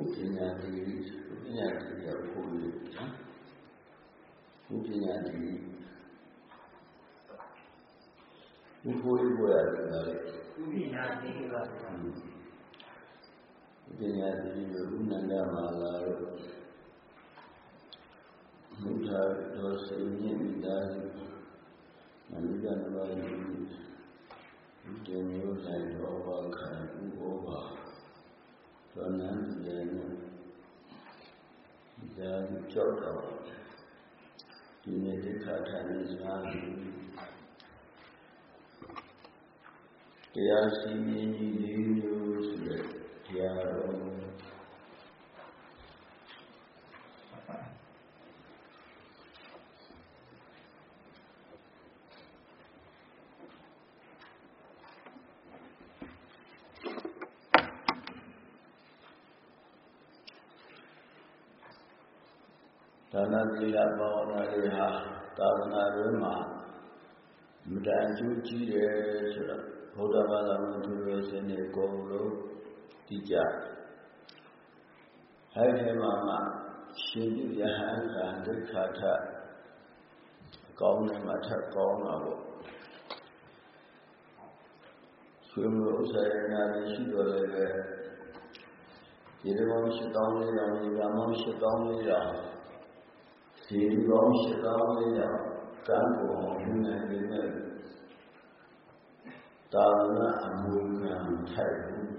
ဥပညာတိဥပညာတိရောက်ဖို့လို့ဥပညာတိဥဖို့ရပေါ်ရတယ်လေဥပညာတိပါဥပညာတိလို့ဥနန္ဒမာလာတို့ဘုရားတော်စင်မြင့်မိသားစုအမိကနဘာယဥတည်မျိုးဆိုင်တော်ဘာခံဥဩဘာ သောနန္တေနဒါကြောက်တော့ဒီနေ့ဒီခါထိုင်နေစားတရားစီရင်ကြီးလေးမျိုးဆိုတဲ့တရားတော် ဒါနသီလဘာဝနာတွေဟာသာသနာ့တွင်မှာမတန်ကျိုးကြီးတယ်ဆိုတော့ဘုရားဘာသာဝင်သူတွေစနေကုန်လို့တည်ကြအဲဒီမှာမှရှင်ပြုယဟန်ကဒိဋ္ဌာထအကောင်းနဲ့မှထပ်ကောင်းတာပေါ့ဆွေမျိုးဥစ္စာရနာရှိတော်လည်းပဲဒီလိုမျိုးရှိတောင်းလေးတော်ဒီကမောရှိတောင်းလေးတော် ဒီကောင်းရှိကောင်းလေးတော်ကံပေါ်မြင်နေတယ်တာနာအမှုခံထိုက်ဘူး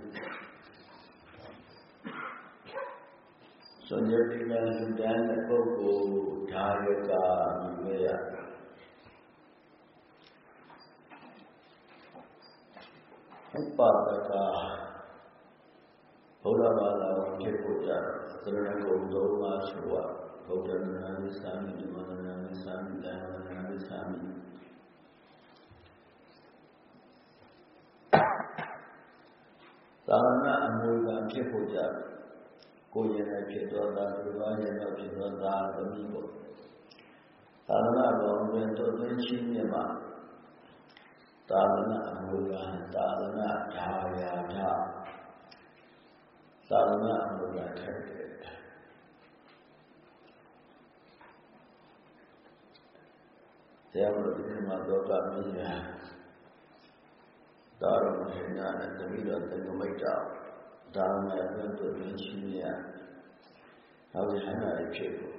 ဆိုရပြီးမှလူတန်းတဲ့ပုဂ္ဂိုလ်ဓာရကမြင်ရဥပဒကဘုရားဘာသာဖြစ်ဖို့ကြသရဏဂုံသုံးပါးဆိုတော့ ဗုဒ္ဓနာမသံဃာဓမ္မနာမသံဃာဓမ္မနာမသံဃာသာသနာအမှုကဖြစ်ဖို့ကြကိုယ်ရည်ဖြစ်သောသာသူတော်ရည်ဖြစ်သောသာသမီးပေါ့သာသနာတော်တွင်တို့သွင်းချင်းမြတ်မှာသာသနာအမှုကသာသနာဓာယာဓာသာသနာအမှုကထက် တယ်တရားမလို့ဒီမှာတော့ကမင်းညာဒါရမဟိနာနဲ့တမိတော်တက္ကမိတ်တာဒါမဲ့အတွက်တို့ရင်းချင်းရနောက်ဒီဟန်နာဖြစ်ဖို့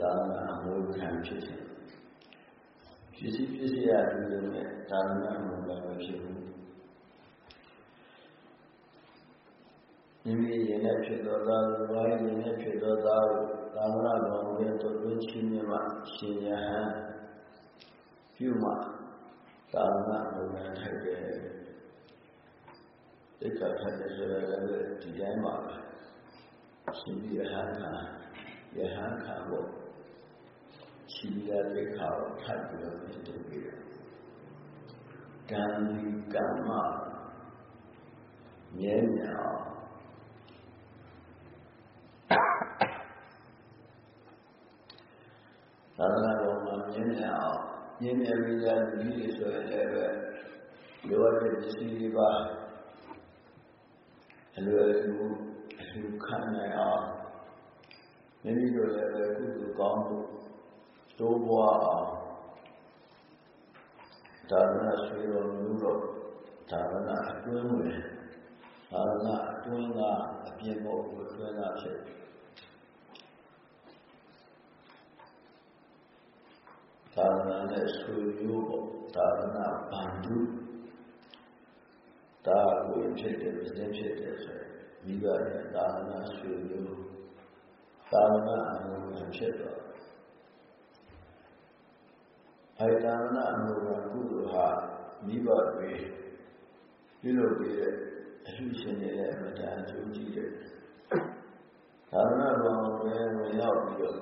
ဒါမှအမှုခံဖြစ်တယ်ဖြစ်စီဖြစ်စီရတယ်လို့နဲ့ဒါမှအမှုကမဖြစ်ဘူး မိမိရင်နဲ့ဖြစ်သောသားကိုဘာရင်နဲ့ဖြစ်သောသားကိုသာမဏေတော်ရဲ့တို့ရင်းချင်းမြတ်ရှင်ယဟန်ပြုမှာသာသနာ့ဘုရားထိုက်တယ်တိတ်ခါထိုက်တယ်ဆိုရလည်းဒီတိုင်းပါပဲရှင်ပြီးရဟန်းခါယဟန်ခါကိုရှင်ရတိတ်ခါကိုထိုက်ပြီးတော့ဖြစ်တယ်ပြီးတော့ကံဒီကမ္မမြဲမြံအောင် သာသနာတော်မှာမြဲမြံအောင်မြင်မြင်ပြီးသားလူကြီးတွေဆိုရင်လည်းပဲလိုအပ်တဲ့ပစ္စည်းတွေပါအလွယ်ကူအလူခံနိုင်အောင်မိမိတို့လည်းပဲကုသိုလ်ကောင်းမှုတိုးပွားအောင်ဒါနဆွေတော်မျိုးတော့ဒါနအတွင်းဝင်ဒါနအတွင်းကအပြည့်ဖို့အတွင်းကဖြစ် သာသနာနဲ့ဆွေမျိုးပေါ့သာသနာဗန္ဓုဒါကိုဖြစ်တယ်ပြည့်ဖြစ်တယ်ဆိုရင်မိဘရဲ့သာသနာဆွေမျိုးသာသနာအမှုဖြစ်တော့အဲသာသနာအမှုကကုသိုလ်ဟာမိဘတွေပြုလုပ်ပြီးတဲ့အလှရှင်တွေရဲ့အမတန်အကျိုးကြီးတယ်သာသနာတော်ကိုဝင်ရောက်ပြီးတော့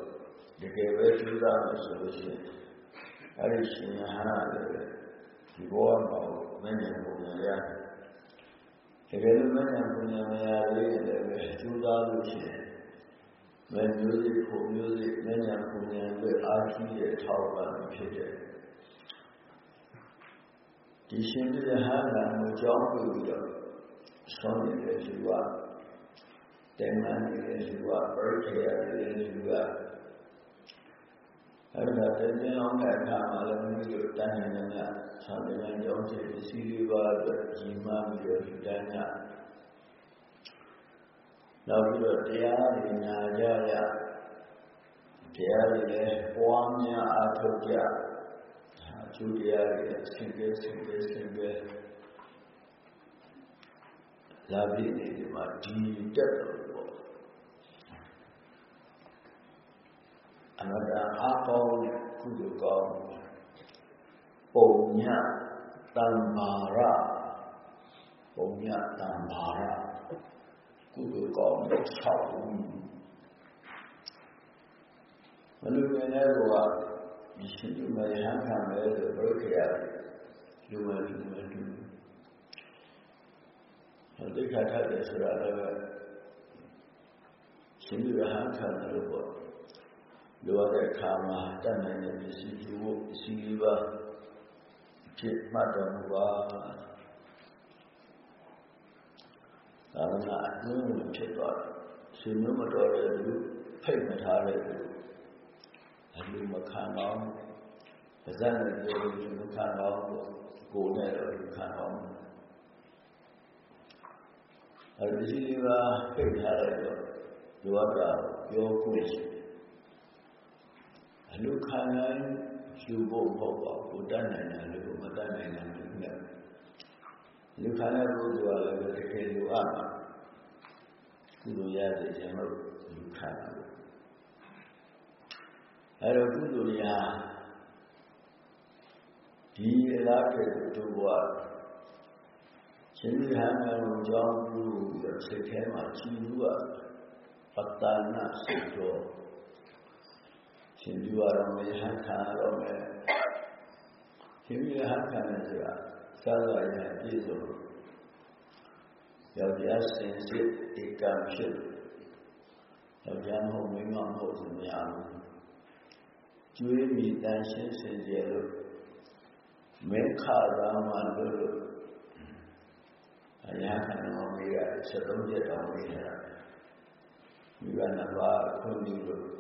တကယ်ပဲကျူးစားလို့ဆိုလို့ရှိရင် အဲ့ဒီရှင်ယဟန်လည်းဒီဘောမှာမဉ္ဇဉ်ပုံရရတကယ်လို့မဉ္ဇဉ်ပုံရမရလေးလည်းပဲကျူးစားလို့ရှိရင်မမျိုးစိပုံမျိုးစိမဉ္ဇဉ်ပုံရလို့အာရှိတဲ့ထောက်ပံ့ဖြစ်တယ်ဒီရှင်ယဟန်ကကိုကြောင်းပြီးတော့ဆောင်းနေတဲ့ဇီဝတင်မှန်နေတဲ့လူကပရိခေယနေတဲ့လူက အဲ့ဒါတည်င်းအောင်တဲ့အခါမှာလည်းမိမိတို့တန်းနေနေမြဆောင်းတဲ့ကြောင့်ဒီပစ္စည်းလေးပါအတွက်ညီမပြီးတော့ဒီတန်းညနောက်ပြီးတော့တရားတွေနာကြရတရားတွေလည်းပွားများအားထုတ်ကြအကျိုးတရားတွေဆင်ကဲဆင်ကဲဆင်ကဲလာပြီးနေဒီမှာဒီတက်တော့ပေါ့ အနတ္တအားကောင်းကုသိုလ်ကောင်းပုံညတံမာရပုံညတံမာရကုသိုလ်ကောင်း6ဦးမလူငယ်တဲ့ကောဒီရှင်ဒီမှာရဟန်းခံမယ်ဆိုဘုရားလူမလူမလူသိက္ခာထတယ်ဆိုတာလည်းပဲရှင်ဒီရဟန်းခံတယ်လို့ပေါ့ လိုရတဲ့အခါမှာတတ်နိုင်တဲ့ပစ္စည်းယူဖို့ပစ္စည်းလေးပါဖြစ်မှတ်တော်မူပါသာသနာအတွင်းဝင်ဖြစ်သွားတယ်ရှင်မျိုးမတော်တဲ့လူဖိတ်မထားတဲ့လူအလူမခံတော့ပါဇက်နဲ့ပြောလို့လူမခံတော့ကိုယ်နဲ့တော့လူခံတော့အဲဒီလေးပါဖိတ်ထားလိုက်တော့လူကပြောခုရှိ အလူခံနိုင်ယူဖို့မဟုတ်ပါဘူးတတ်နိုင်တယ်လို့မတတ်နိုင်တယ်လို့နဲ့လူခံတဲ့ပုဂ္ဂိုလ်ကလည်းတကယ်လိုအပ်မှာကုသိုလ်ရတဲ့ကျွန်တော်လူခံတာအဲ့တော့ကုသိုလ်ရာဒီအလားတူတို့ဘဝရှင်ရဟန်းတော်ကြောင့်ပြုလို့စိတ်ထဲမှာကြည်လူကပတ္တနာစိတ်တော် ရှင်ပြုရတော့မယ်ဟန်ခံရတော့မယ်ရှင်ပြုဟန်ခံရဆိုတာသာသာရပြည့်စုံယောက်ျားစင်စစ်ဧကံဖြစ်ယောက်ျားမဟုတ်မိန်းမမဟုတ်သူများဘူးကျွေးမိတန်ရှင်းစင်ကြယ်လို့မဲခါသာမှလို့လို့အရာခံတော်မေးရ73ချက်တော်မေးရတာမိဘနှစ်ပါးခွင့်ပြုလို့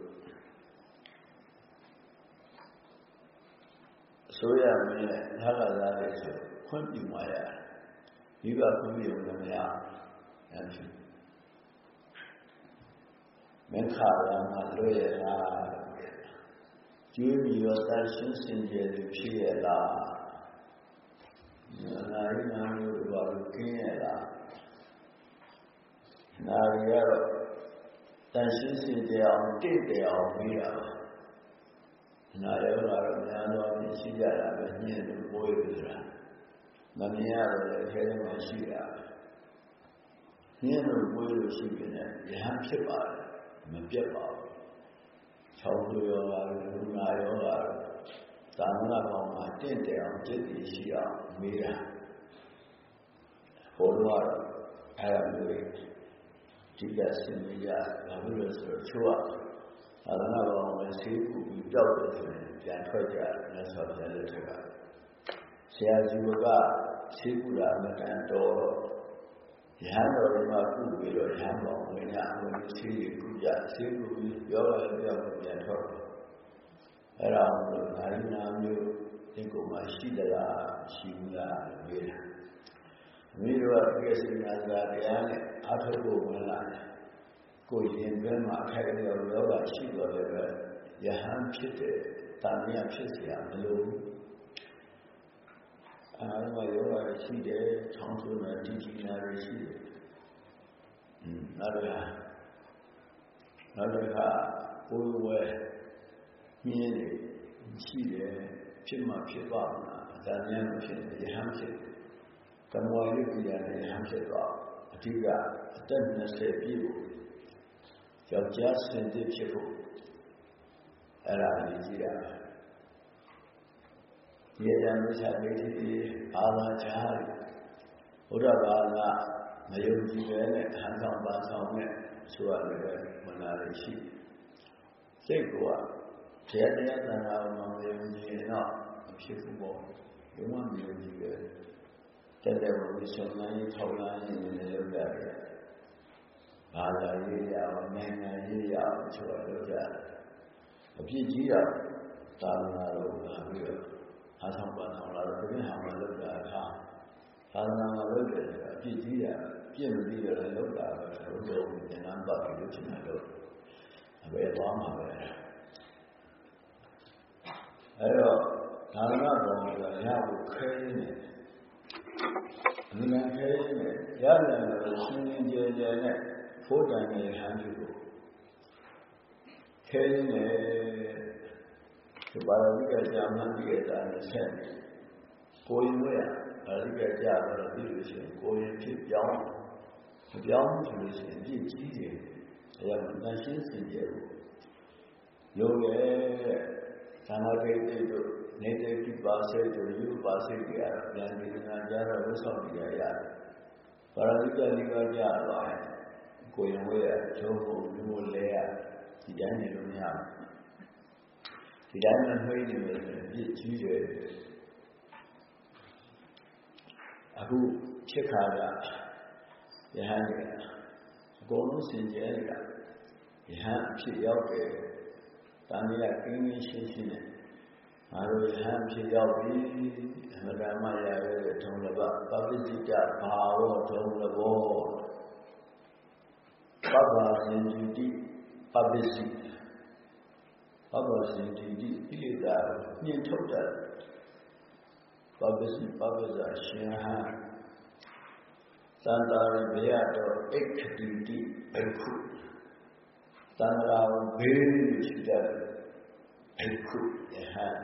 အစိုးရမင်းနဲ့သာသာသားလေးဆိုခွင့်ပြုမှရမိဘခွင့်ပြုလို့မရအဲ့ဒီမင်းခါရမှာလွတ်ရလားကျွေးပြီးတော့တန်ရှင်းစင်ကြယ်ဖြစ်ရလားနာရီနာမျိုးဘာလို့ကင်းရလားနာရီကတော့တန်ရှင်းစင်ကြယ်အောင်တင့်တယ်အောင်ပြီးတာပါနာရီကတော့များတော့ ရှိကြတာပဲညင်လို့ပိုးရဆိုတာမမြင်ရတော့လည်းအဲထဲမှာရှိတာညင်လို့ပိုးလို့ရှိပြီနဲ့ရဟန်းဖြစ်ပါတယ်မပြတ်ပါဘူးချောင်းသူရောလာလူနာရောလာသာမဏေဘောင်မှာတင့်တယ်အောင်จิตတည်ရှိအောင်မေးတာဟိုတော့အဲ့ဒါမျိုးဒီကစင်မရဘာလို့လဲဆိုတော့ချိုးရ သာသနာဘောင်မှာဆေးကူပြီးတောက်တယ်ဆိုရင်ပြန်ထွက်ကြတယ်လက်ဆော်ပြန်လက်ထက်ကဆရာကြီးကဆေးကူတာအမှန်တန်တော်တော့ရဟန်းတော်တွေမှာကုပြီးတော့ရဟန်းတော်ဝင်ရအောင်ဆေးရကုကြဆေးကူပြီးပြောရတဲ့ပြောက်ပြန်ထွက်အဲ့ဒါလို့နာရီနာမျိုးဒီကုမှာရှိသလားရှိဘူးလားမေးတာမိတို့ကပြည့်စုံနာသာတရားနဲ့အာထုပ်ဖို့ဝင်လာတယ် ကိုရင်ဘက်မှာအခိုက်အတန့်ယောဂရှိတော်လည်းပဲယဟန်ဖြစ်တဲ့တာမယဖြစ်เสียမလို့အားလုံးယောဂရှိတယ်ချောင်းဆိုးနေတည်ကြည်နာရရှိတယ်อืมနောက်တော့နောက်တော့ကိုယ်ဝဲမြင်းနေရှိတယ်ဖြစ်မှဖြစ်သွားမှာအတန်ဉာဏ်မဖြစ်ယဟန်ဖြစ်ကမောရိပညာနဲ့ယဟန်ဖြစ်သွားအဓိကအသက်20ပြည့်ဖို့ ယောက်ျားစင်တစ်ဖြစ်ဖို့အဲ့ဒါလေးကြည့်ရမယ်ဒီအတန်ဝိသမိတိအာလာချာဘုရားဘာသာမယုံကြည်ပဲနဲ့ဟန်ဆောင်ပါဆောင်နဲ့ဆိုရတယ်ပဲမနာရရှိစိတ်ကဘုရားတရားသံဃာမှာမယုံကြည်ရင်တော့မဖြစ်ဘူးပေါ့ဘုရားမယုံကြည်ပဲတက်တဲ့ဝိသုန်လိုင်းထောက်လိုင်းနေနေလောက်ရတယ် ဘာသာရေးရအောင်နိုင်ငံရေးရအောင်ဆိုတာလုပ်ကြအပြစ်ကြီးရသာသနာတော်လာပြီးတော့အားဆောင်ပါဆောင်လာတော့ဒီဟာမှာလုပ်တာအခါသာသနာမှာလုပ်တယ်ဆိုတာအပြစ်ကြီးရပြည့်မပြီးတော့လည်းလုပ်တာပဲဘုရားကိုဉာဏ်ပတ်ပြီးလုပ်ချင်တာလို့အဘယ်သွားမှာပဲအဲ့တော့သာသနာတော်ဆိုတာရဖို့ခဲနေတယ်အမှန်ခဲနေရတယ်လို့ရှင်းရှင်းကြယ်ကြယ်နဲ့ ဖိုးတန်နေဟန်ပြုလို့ခဲနေဒီပါရဝိကကြာမှန်ပြီးတာနဲ့ဆက်နေကိုယ်ရွေးရပါဠိကကြာတော့ပြီးလို့ရှိရင်ကိုယ်ရင်ဖြစ်ပြောင်းမပြောင်းဆိုလို့ရှိရင်ပြည့်ကြီးတယ်အဲဒါမှန်ရှင်းစင်ကြယ်ဖို့ယုံရဲ့သံဃာဂိတ်တို့နေတဲ့ကိပါစေတို့ယူပါစေကြရဉာဏ်ဒီနာကြတော့ဝိဆောက်ကြရတယ်ပါရဇိကလိကကြတော့ ကိုယ်ရင်ဝဲရကျုံးဖို့လူမလဲရဒီတိုင်းနေလို့မရဘူးဒီတိုင်းမနှွေးနေလို့ပြည့်ကြီးတယ်အခုချက်ခါကယဟန်တွေအကုန်လုံးစင်ကြဲနေတာယဟန်အဖြစ်ရောက်တယ်တန်မြတ်ကင်းကင်းရှင်းရှင်းနဲ့ငါတို့ယဟန်ဖြစ်ရောက်ပြီအမှန်တမ်းရရတဲ့ထုံလဘပပ္ပစိတဘာဝထုံလဘော ပပ္ပရှင်တိပပ္ပစိပပ္ပရှင်တိကိလေသာညှင်ထုတ်တယ်ပပ္ပစိပပ္ပဇာရှင်ဟံသန္တာရဘယတော်အိခတိတိဘိက္ခုသန္တာဘေးရှိတဲ့ဘိက္ခုယဟန်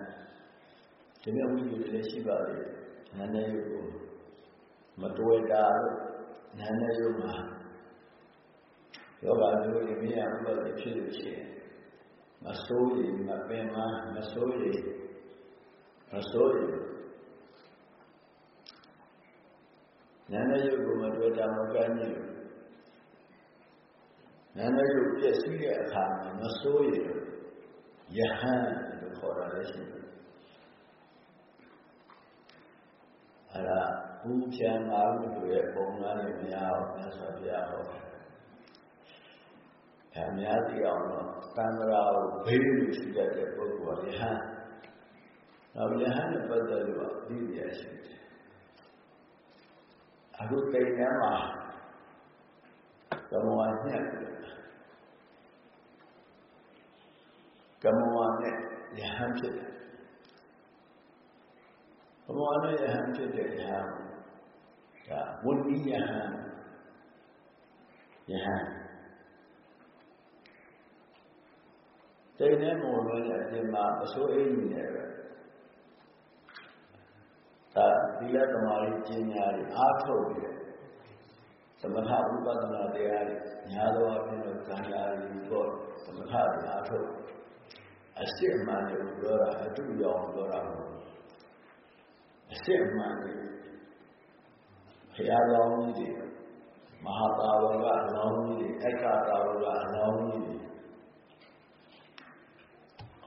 ဒီမြတ်ဝိသုလည်းရှိပါလေနာနေယုကိုမတွေ့တာလို့နာနေယုမှာ ယောဂမျိုးတွေမြင်ရမှုတွေဖြစ်လို့ရှိရင်မစိုးရင်မပင်မမစိုးရင်မစိုးရင်နာနေယုကိုမတွေ့တာမကမ်းကြီးနာနေယုပြည့်စည်တဲ့အခါမှာမစိုးရင်ယဟန်လို့ခေါ်တာလည်းရှိတယ်အဲ့ဒါဘူးချမ်းသာမှုတွေရဲ့ပုံစံတွေများအောင်မြတ်စွာဘုရားဟောတယ်။ အများသိအောင်တော့သံဃာကိုဘေးလို့ရှိတတ်တဲ့ပုဂ္ဂိုလ်ကယဟန်။နောက်ယဟန်နဲ့ပတ်သက်လို့အပြီးပြရှိတယ်။အခုတိတ်ထဲမှာကမ္မဝါညက်ကမ္မဝါနဲ့ယဟန်ဖြစ်တယ်ဘဝနဲ့ယဟန်ဖြစ်တဲ့ယဟန်ဒါဝဏ္ဏိယဟန်ယဟန် တိတ်နဲ့မောလို့တဲ့အပြင်မှာအစိုးအိမ်နေတယ်ပဲဒါသီလသမာဓိပညာတွေအားထုတ်ပြီးသမထဥပဒနာတရားတွေညာတော်အပြင်တော့ကံရာတွေပေါ့သမထတွေအားထုတ်အစစ်အမှန်ကိုပြောတာအတူရောင်ပြောတာမဟုတ်အစစ်အမှန်တွေဘုရားကောင်းကြီးတွေမဟာတာဝကအလောင်းကြီးတွေအိုက်ကတာဝကအလောင်းကြီးတွေ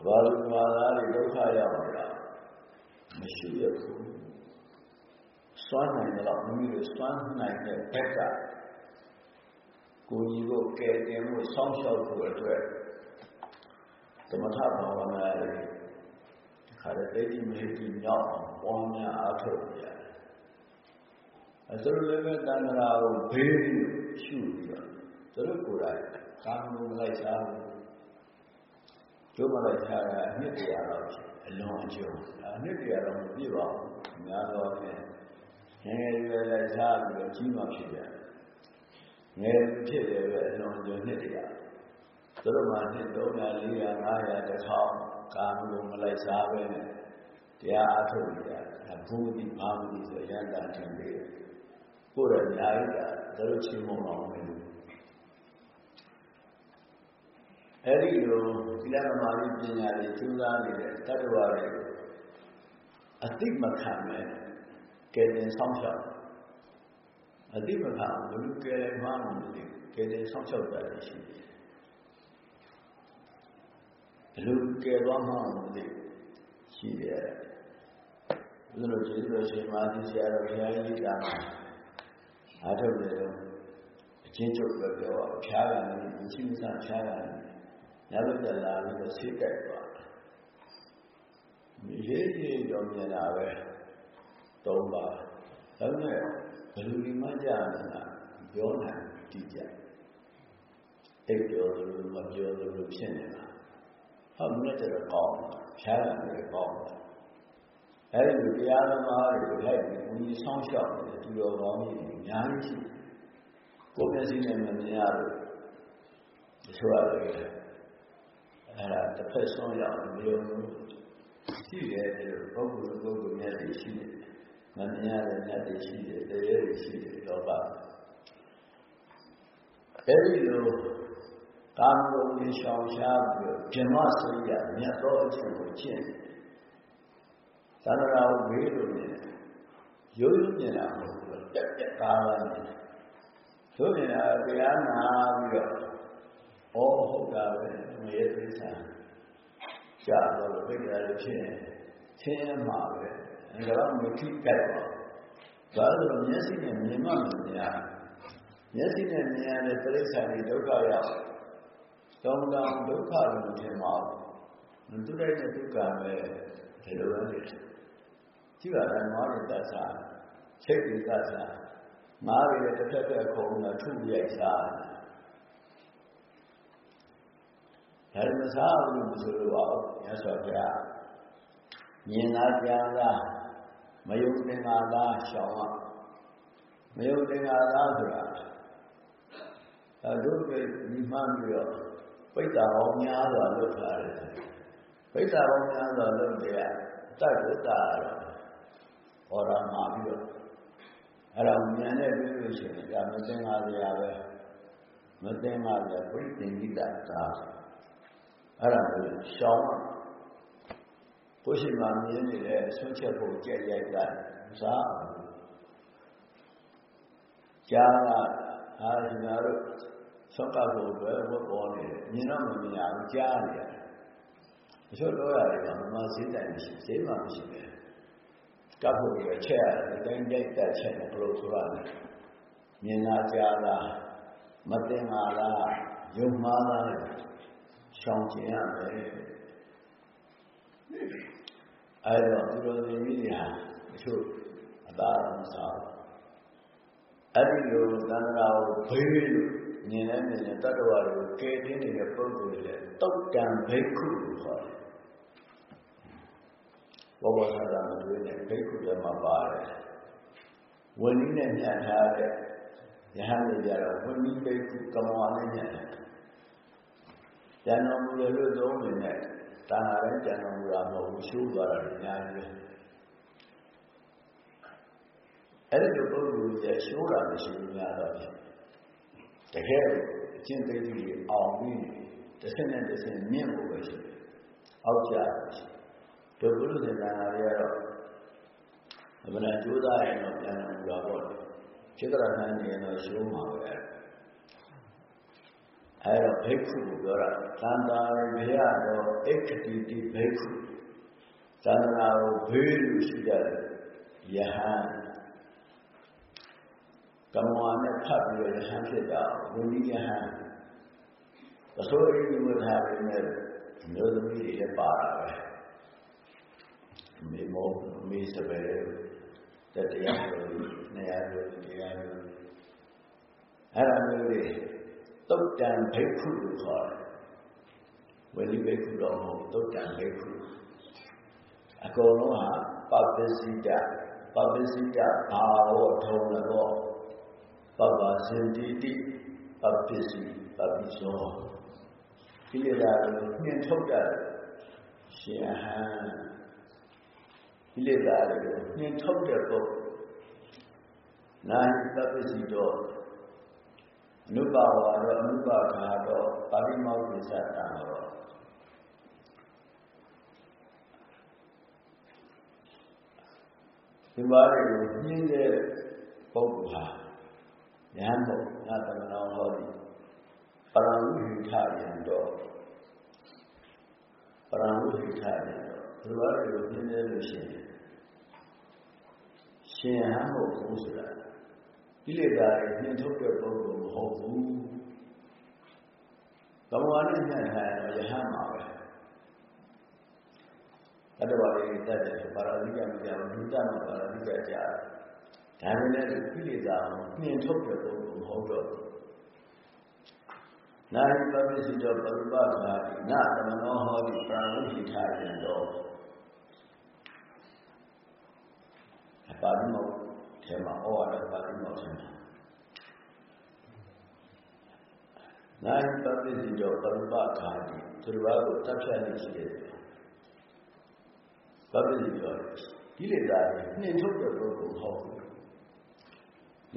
ဘာလို့ဘာသာတွေဒုက္ခရောက်နေတာမရှိရဘူးစွမ်းနိုင်တော့မိမိတို့စွမ်းနိုင်တဲ့ဘက်ကကိုယ်ကြီးကိုကယ်တင်မှုစောင့်ရှောက်ဖို့အတွက်သမထဘာဝနာတွေခါတဲ့တိတ်တိမေတိမြောက်အောင်ပွားများအားထုတ်ရတယ်။အဲဆိုလည်းပဲတဏှာကိုဘေးပြီးရှုပြီးတော့သူတို့ကိုယ်တိုင်ကာမဂုဏ်လိုက်စားဘူး။ ကျိုးမလိုက်စားတာအနှစ်တရာတော့အလွန်အကျိုးအနှစ်တရာတော့မပြည့်ပါဘူး။အများသောဖြင့်ငယ်ရွယ်လိုက်စားပြီးတော့ကြီးမှဖြစ်ရတယ်။ငယ်ဖြစ်တယ်ပဲအလွန်အကျိုးနှစ်တရာသူတို့မှနှစ်300 400 500တစ်ထောင်ကာမဂုဏ်မလိုက်စားပဲနဲ့တရားအားထုတ်နေရတယ်ဘုဒ္ဓဘာမတိဆိုရန်တာထင်ပေတယ်ကိုယ်ရအများကြီးကသူတို့ချင်းမုံအောင်မလို့ အဲ့ဒီလိုသီလသမာဓိပညာတွေကျူးစားနေတဲ့တတ္တဝါတွေအတိမခံမဲ့ကဲတင်ဆောင်ရှောက်အတိမခံဘလူကဲမှမသိကဲတင်ဆောင်ရှောက်တာရှိတယ်ဘလူကဲသွားမှမသိရှိတယ်ဘုရားကျေးဇူးတော်ရှင်မာသီဆရာတော်ဘုရားကြီးကအားထုတ်တယ်တော့အချင်းချုပ်ပဲပြောတော့ဖြားတယ်မရှိမစဖြားတယ်ည ဘက်လာပြီးတော့ဆိတ်ကြိုက်သွားရေးရေးကြောင့်မြင်တာပဲသုံးပါဒါပေမဲ့ဘယ်လိုဒီမှကြာနေတာပြောနိုင်ကြည့်ကြအိပ်ပြောလို့မပြောလို့ဖြစ်နေတာဟုတ်မြတ်တဲ့ကောင်းဖြားတယ်ကောင်းအဲ့ဒီတရားသမားတွေကိုလိုက်ပြီးဘုရားဆောင်းလျှောက်တယ်သူတော်ကောင်းကြီးအများကြီးရှိကိုယ်မျက်စိနဲ့မမြင်ရလို့တချို့ရတယ် အဲ့ဒါတစ်ဖက်ဆုံးရအောင်မယုံဘူးရှိတယ်ဒီလိုပုဂ္ဂိုလ်ပုဂ္ဂိုလ်မျက်စိရှိတယ်မမြင်ရတဲ့မျက်စိရှိတယ်တရားတွေရှိတယ်လောဘအဲ့ဒီလိုကာမဂုဏ်ကိုရှောင်ရှားပြီးတော့ပြမစိတ်ရမြတ်သောအချက်ကိုကျင့်သန္တရာကိုမေးလို့နေတယ်ရိုးရိုးမြင်တာမဟုတ်ဘူးတက်တက်ကားလာနေတယ်ဆိုနေတာတရားနာပြီးတော့ ဩဟုတ်တာပဲမရေသိစာကြာတော့ပြိတ္တာလို့ဖြစ်ရင်ချင်းရမှာပဲဒါတော့မခိကြိုက်ပါဘာလို့မျက်စိနဲ့မြင်မှမမြင်ရမျက်စိနဲ့မြင်ရတဲ့တိရစ္ဆာန်တွေဒုက္ခရောက်တောင်းတောင်းဒုက္ခလို့ထင်ပါဘူးသူတဲ့ဒုက္ခပဲဒီလိုပဲကြည့်ပါလားမောရတ္တသာစိတ်ဒီသသာမားရတဲ့တစ်ဖက်ဖက်ခုံတာထုရိုက်စား ဒါမစားဘူးလို့ဆိုလို့ပါမြတ်စွာဘုရားမြင်သားကြားသားမယုံတင်တာလားရှောင်းရမယုံတင်တာလားဆိုတာအဲတို့ကဒီမှန်းပြီးတော့ပိဋ္ဌာဟောများစွာလုပ်ထားတယ်ပိဋ္ဌာဟောများစွာလုပ်တယ်တတ်ကိုတာတော့ဟောရမှာပြီးတော့အဲ့ဒါဉာဏ်နဲ့ပြောလို့ရှိရင်ဒါမသိငါစရာပဲမသိငါစရာပြိဋိနိဒတာ အဲ့ဒါကိုရှောင်းကိုရှိမှမြင်နေတဲ့ဆွန့်ချက်ဖို့ကြက်ရိုက်တာစားကြားကအာရှင်သာတို့ဆောက်ကဖို့ပဲဝတ်ပေါ်နေတယ်မြင်တော့မမြင်ရဘူးကြားနေရတယ်အချို့တော့ရတယ်ကမမစည်းတိုင်မရှိစည်းမှမရှိပဲကပ်ဖို့ရချက်ရတယ်တိုင်းတိုက်တက်ချက်နဲ့ဘလို့ဆိုရတယ်မြင်လာကြားလားမသိငါလားယုံမှားလား ရှောင်ကျင်ရမယ်အဲ့တော့သူတော်စင်ကြီးတွေဟာတချို့အသာမစားအဲ့ဒီလိုသန္တာကိုဘေးလို့မြင်နေမြင်နေတတ္တဝါတွေကိုကယ်တင်နေတဲ့ပုဂ္ဂိုလ်တွေလည်းတုတ်တံဘိက္ခုလို့ခေါ်တယ်ဘောဘောသာသာမတွေ့နဲ့ဘိက္ခုတွေမှာပါတယ်ဝဏီနဲ့ညှပ်ထားတဲ့ယဟန်တွေကြတော့ဝဏီဘိက္ခုကမောနဲ့ညှပ်တယ် ကျန်တော်မူရလို့သုံးနေနဲ့တဏှာတိုင်းကျန်တော်မူတာမဟုတ်ဘူးရှိုးသွားတာအများကြီးပဲအဲ့ဒီလိုပုဂ္ဂိုလ်ရဲ့ရှိုးတာမရှိဘူးများတော့တကယ်အကျင့်သိတိအောင်ပြီးတစ်ဆင့်နဲ့တစ်ဆင့်မြင့်ဖို့ပဲရှိတယ်အောက်ကြရှိဒုပုရုဇဉ်တဏှာတွေကတော့အမှန်ကျိုးသားရင်တော့ပြန်တော်မူတာပေါ့ခြေတရဏန်းနေတော့ရှိုးမှာပဲ အဲ့တော့ဘိက္ခုကိုပြောတာသံသာရေရတော့ဧကတိတိဘိက္ခုသန္တာကိုဘေးလို့ရှိကြတယ်ယဟန်ကမ္မဝနဲ့ဖတ်ပြီးရဟန်းဖြစ်တာဝိနည်းယဟန်အစိုးရဒီဝတ်ထားပြီးနဲ့မျိုးသမီးတွေလည်းပါတာပဲမေမောမေစပယ်တတရားလို့နေရာလို့တရားလို့အဲ့ဒါမျိုးတွေ တုတ်တံဘိက္ခုလို့ခေါ်တယ်ဝိနည်းဘိက္ခုတော့မဟုတ်တုတ်တံဘိက္ခုအကုန်လုံးဟာပပစ္စည်းတပပစ္စည်းတဘာဝထုံတော့ပပစင်တိတိပပစ္စည်းပပိဇောဒီလေသာကိုနှင်ထုတ်တတ်ရှင်ဟန်ဒီလေသာကိုနှင်ထုတ်တဲ့ပုဂ္ဂိုလ်နာဟိပပစ္စည်းတော့ အနုပါဝါတော့အနုပါခါတော့ပါဠိမောကိစ္စတံတော့ဒီပါးတွေကိုညှင်းတဲ့ပုဂ္ဂိုလ်ဟာဉာဏ်မို့ငါသမဏောဟောသည်ပရံဝိဟိထယံတော့ပရံဝိဟိထယံတော့ဒီပါးတွေကိုညှင်းတဲ့လို့ရှိရင်ရှင်ဟန်မို့ဘူးဆိုတာ ကိလေသာတွေနှင်ထုတ်တဲ့ပုဂ္ဂိုလ်မဟုတ်ဘူးဘဝနဲ့နှံ့ထားရင်ယဟန်မှာပဲတတ္တဝါတွေတတ်တယ်ပါရဇိကမကြောက်ဒုတမပါရဇိကကြားဒါပေမဲ့ကိလေသာကိုနှင်ထုတ်တဲ့ပုဂ္ဂိုလ်မဟုတ်တော့နာဟိပပိစိတောပရုပခာတိနသမနောဟောတိပရာဝိဟိထာယံတောအပါဠိမော ထဲမှာဩဝါဒပါဠိမောထဲမှာနာဟိပပိစိတောပရုပခာတိသူတစ်ပါးကိုတပ်ဖြတ်နေရှိတယ်ပပိစိတောကိလေသာတွေနှင်ထုတ်တဲ့ပုဂ္ဂိုလ်ဟုတ်ဘူး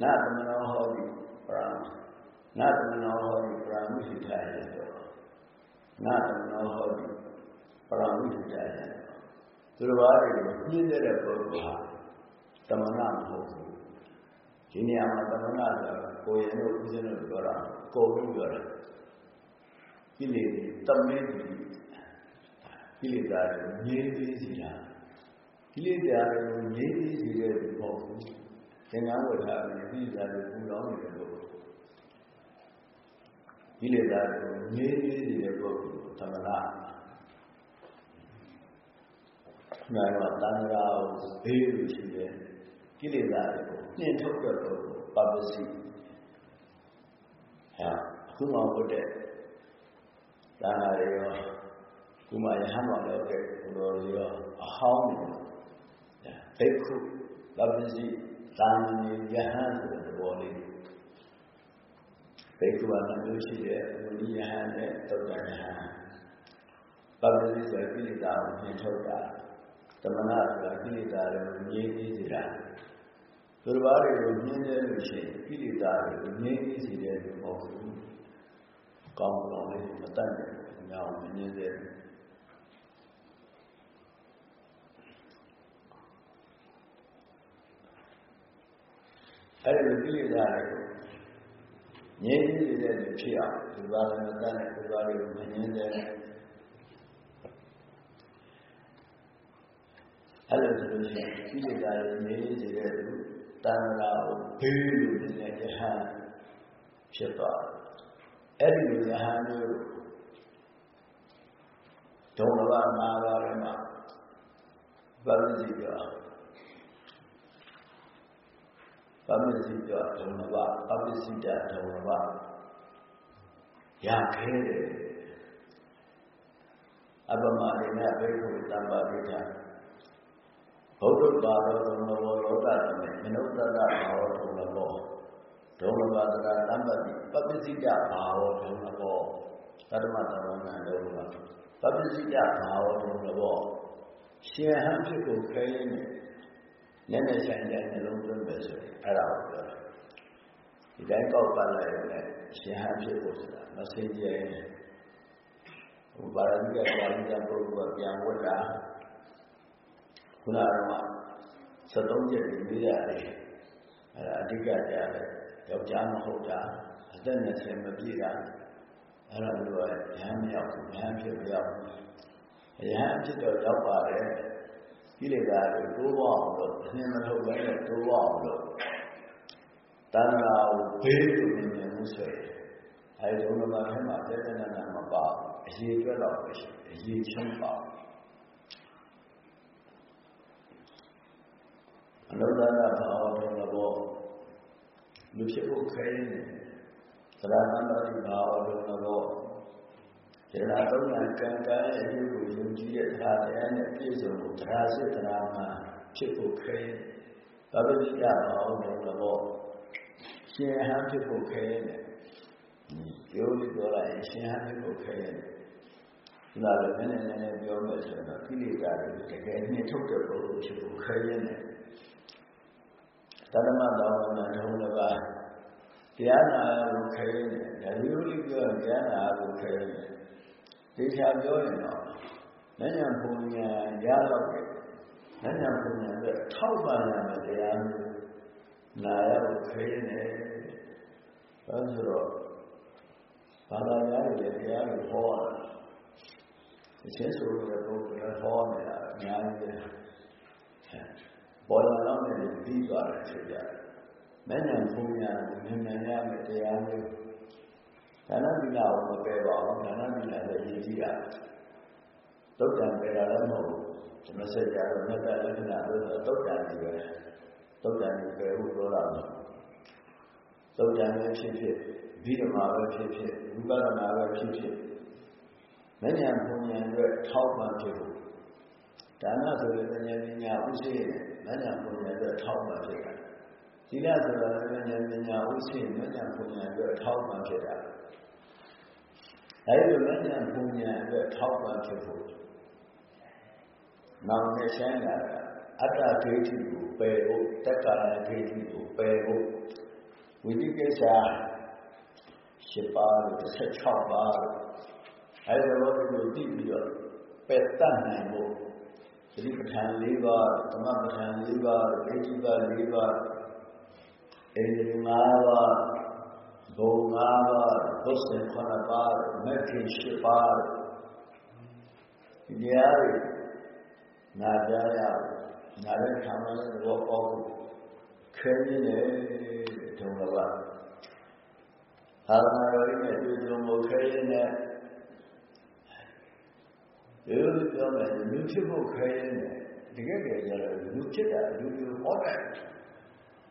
နသမနောဟောတိပရာနသမနောဟောတိပရာမုဟိတယံတောနသမနောဟောတိပရာမုဟိတယံသူတစ်ပါးတွေကိုညှင်းတဲ့ပုဂ္ဂိုလ်ဟာ တမနာမဟုတ်ဘူးဒီနေရာမှာတမနာဆိုတာကိုယ်ရင်တို့ဦးဇင်းတို့ပြောတာကိုယ်လို့ပြောတာကိလေသာတမေတိကိလေသာတွေငြိမ်းသေးစီတာကိလေသာတွေကိုငြိမ်းသေးစီတဲ့ဒီပေါ့ဘူးသင်္ကန်းဝတ်ထားပြီးကိလေသာတွေပူလောင်နေတဲ့ပုဂ္ဂိုလ်ကိလေသာကိုငြိမ်းသေးစေတဲ့ပုဂ္ဂိုလ်သမဏနာရတန်ရာကိုဘေးလို့ရှိတယ် ကိလေသာတွေကိုနှင်ထုတ်တဲ့ပုဂ္ဂိုလ်ပပစီဟာအခုမှဟုတ်တဲ့ဒါနာတွေရောခုမှယဟန်တော်လည်းတဲ့ဘုရောတွေရောအဟောင်းနေတယ်ဘိက္ခုပပစီသာမဏေယဟန်ဆိုတဲ့သဘောလေးဘိက္ခုကလည်းရှိတယ်ဝိယဟန်နဲ့သုတ္တယဟန်ပပစီဆိုကိလေသာကိုနှင်ထုတ်တာသမဏဆိုတာကိလေသာတွေကိုငြိမ်းသေးစေတာ သူတစ်ပါးတွေကိုညှင်းတယ်လို့ရှိရင်ကိလေသာတွေကိုငြိမ်းသေးစေတဲ့လူမဟုတ်ဘူးကောင်းကောင်းလေးမတတ်တယ်ငါ့ကိုမငြင်းသေးဘူးအဲ့ဒီကိလေသာတွေကိုငြိမ်းသေးစေတဲ့လူဖြစ်အောင်သူပါလည်းမတတ်နဲ့သူပါတွေကိုမငြင်းသေးဘူးအဲ့လိုဆိုလို့ရှိရင်ကိလေသာတွေနေစေတဲ့သူ တဏှာကိုဘေးလို့နေတဲ့ယဟန်ဖြစ်သွားအဲ့ဒီယဟန်မျိုးဒုံလဘနာပါရမဗမ္မစီပြောဗမ္မစီပြောဒုံလဘဗမ္မစီတဒုံလဘရခဲတယ်အပမရိနဘေခုတမ္ပါဒိဋ္ဌ ဘုဒ္ဓဘာသောသုံးဘောလောကတမေမနုဿတဘာဝထုံလဘောဒုံလဘာတရာတမ္ပတိပပ္ပစိတဘာဝထုံလဘောသတ္တမသဝနာဒုံလဘာပပ္ပစိတဘာဝထုံလဘောရှင်ဟန်ဖြစ်ကိုခဲရင်းနဲ့မျက်နှာဆိုင်တဲ့နှလုံးသွင်းပဲဆိုရင်အဲ့ဒါကိုပြောတယ်ဒီတိုင်းကောက်ပတ်လိုက်ရင်လည်းရှင်ဟန်ဖြစ်ဖို့ဆိုတာမစင်ကြယ်ဟိုဘာရဏိကပါဠိကပုဂ္ဂိုလ်ကပြန်ဝတ်တာ ခုနကတော့73ချက်ပြီးပြီးရတယ်အဲဒါအဓိကကြားတယ်ယောက်ျားမဟုတ်တာအသက်20မပြည့်တာအဲ့ဒါလိုရဟန်းမြောက်ရဟန်းဖြစ်ပြောက်ရဟန်းဖြစ်တော့ရောက်ပါတယ်ကိလေသာတွေတိုးပေါအောင်လို့အနှင်းမထုတ်ဘဲနဲ့တိုးပေါအောင်လို့တဏှာကိုဘေးလို့မြင်မြင်မှုဆိုရင်အဲဒီဘုံမှာထဲမှာတဲတဲနာနာမပါအရေးအတွက်တော့ရှိအရေးချင်းပါ အနုတ္တရဘာဝတော်လဘောလူဖြစ်ဖို့ခဲနေသရဏန္တတိဘာဝတော်လဘောစေနာသုံးညာကံကံရဲ့အကျိုးကိုယုံကြည်တဲ့တရားတရားနဲ့ပြည့်စုံဖို့တရားစစ်တရားမှာဖြစ်ဖို့ခဲဘာဝိတ္တဘာဝတော်လဘောရှင်ဟန်ဖြစ်ဖို့ခဲနေပြောလို့ပြောလိုက်ရင်ရှင်ဟန်ဖြစ်ဖို့ခဲနေဒီလိုလည်းနည်းနည်းနည်းပြောမယ်ဆိုတော့ကိလေသာတွေတကယ်နှိထုတ်တဲ့ပုဂ္ဂိုလ်ဖြစ်ဖို့ခဲနေတ ယ်တတမတော်နာထုံးလည်းပါတရားနာကိုခဲနေတယ်ဒါလိုလိုပြောတရားနာကိုခဲနေတယ်တေချာပြောရင်တော့ဉာဏ်ပုံညာရတော့တယ်ဉာဏ်ပုံညာအတွက်ထောက်ပံ့ရမယ်တရားမျိုးနာရကိုခဲနေဘာလို့ဆိုတော့ဘာသာများတွေတရားတွေဟောတာအချင်းဆိုတဲ့ပုဂ္ဂိုလ်ကဟောနေတာအများကြီး ပေါ်လာတော့လည်းပြီးသွားတယ်ဖြစ်ကြတယ်မဉ္ဇဉ်ဘုံညာကိုဉာဏ်ဉာဏ်ရမယ်တရားမျိုးဒါနသီလကိုမပယ်ပါဘူးဒါနသီလလည်းရည်ကြည့်တာတုတ်တံပယ်တာလည်းမဟုတ်ဘူးဒီမဆက်ကြတော့မြတ်လက္ခဏာလို့ဆိုတုတ်တံတွေပဲတုတ်တံတွေပယ်ဖို့ပြောတာမဟုတ်တုတ်တံပဲဖြစ်ဖြစ်ဗိဓမာပဲဖြစ်ဖြစ်ဝိပဿနာပဲဖြစ်ဖြစ်မဉ္ဇဉ်ဘုံညာအတွက်ထောက်ပံ့ဖြစ်ဖို့ဒါနဆိုတဲ့ဉာဏ်ပညာဥစ္စေ မဉ္ဇဉ်ဘုံညာအတွက်ထောက်ပံ့ဖြစ်တာသီလဆိုတာလည်းဉာဏ်ပညာဥစ္စေမဉ္ဇဉ်ဘုံညာအတွက်ထောက်ပံ့ဖြစ်တာအဲဒီလိုဉာဏ်ဘုံညာအတွက်ထောက်ပံ့ဖြစ်ဖို့နောင်နဲ့ရှင်းလာတာအတ္တဒိဋ္ဌိကိုပယ်ဖို့တက္ကရာဒိဋ္ဌိကိုပယ်ဖို့ဝိသိကိစ္စ7ပါး16ပါးအဲဒီလိုကိုသိပြီးတော့ပယ်တတ်နိုင်ဖို့ သတိပဋ္ဌာန်၄ပါးသမပဋ္ဌာန်၄ပါးဒိဋ္ဌိပါ၄ပါးအဲဒီ၅ပါးဘုံ၅ပါးဘု ssen 9ပါးမဂ္ဂင်7ပါးဒီတရားတွေနာကြရနာတဲ့ခံရတဲ့ဘောပေါက်ခဲနေတယ်ဒုံကပါသာသနာတော်ကြီးနဲ့တွေ့ကြုံဖို့ခဲရင်း နဲ့ဒီလိုပြောမယ်လူဖြစ်ဖို့ခဲရင်းနဲ့တကယ်တကယ်ကျတော့လူဖြစ်တာလူလူဟောတယ်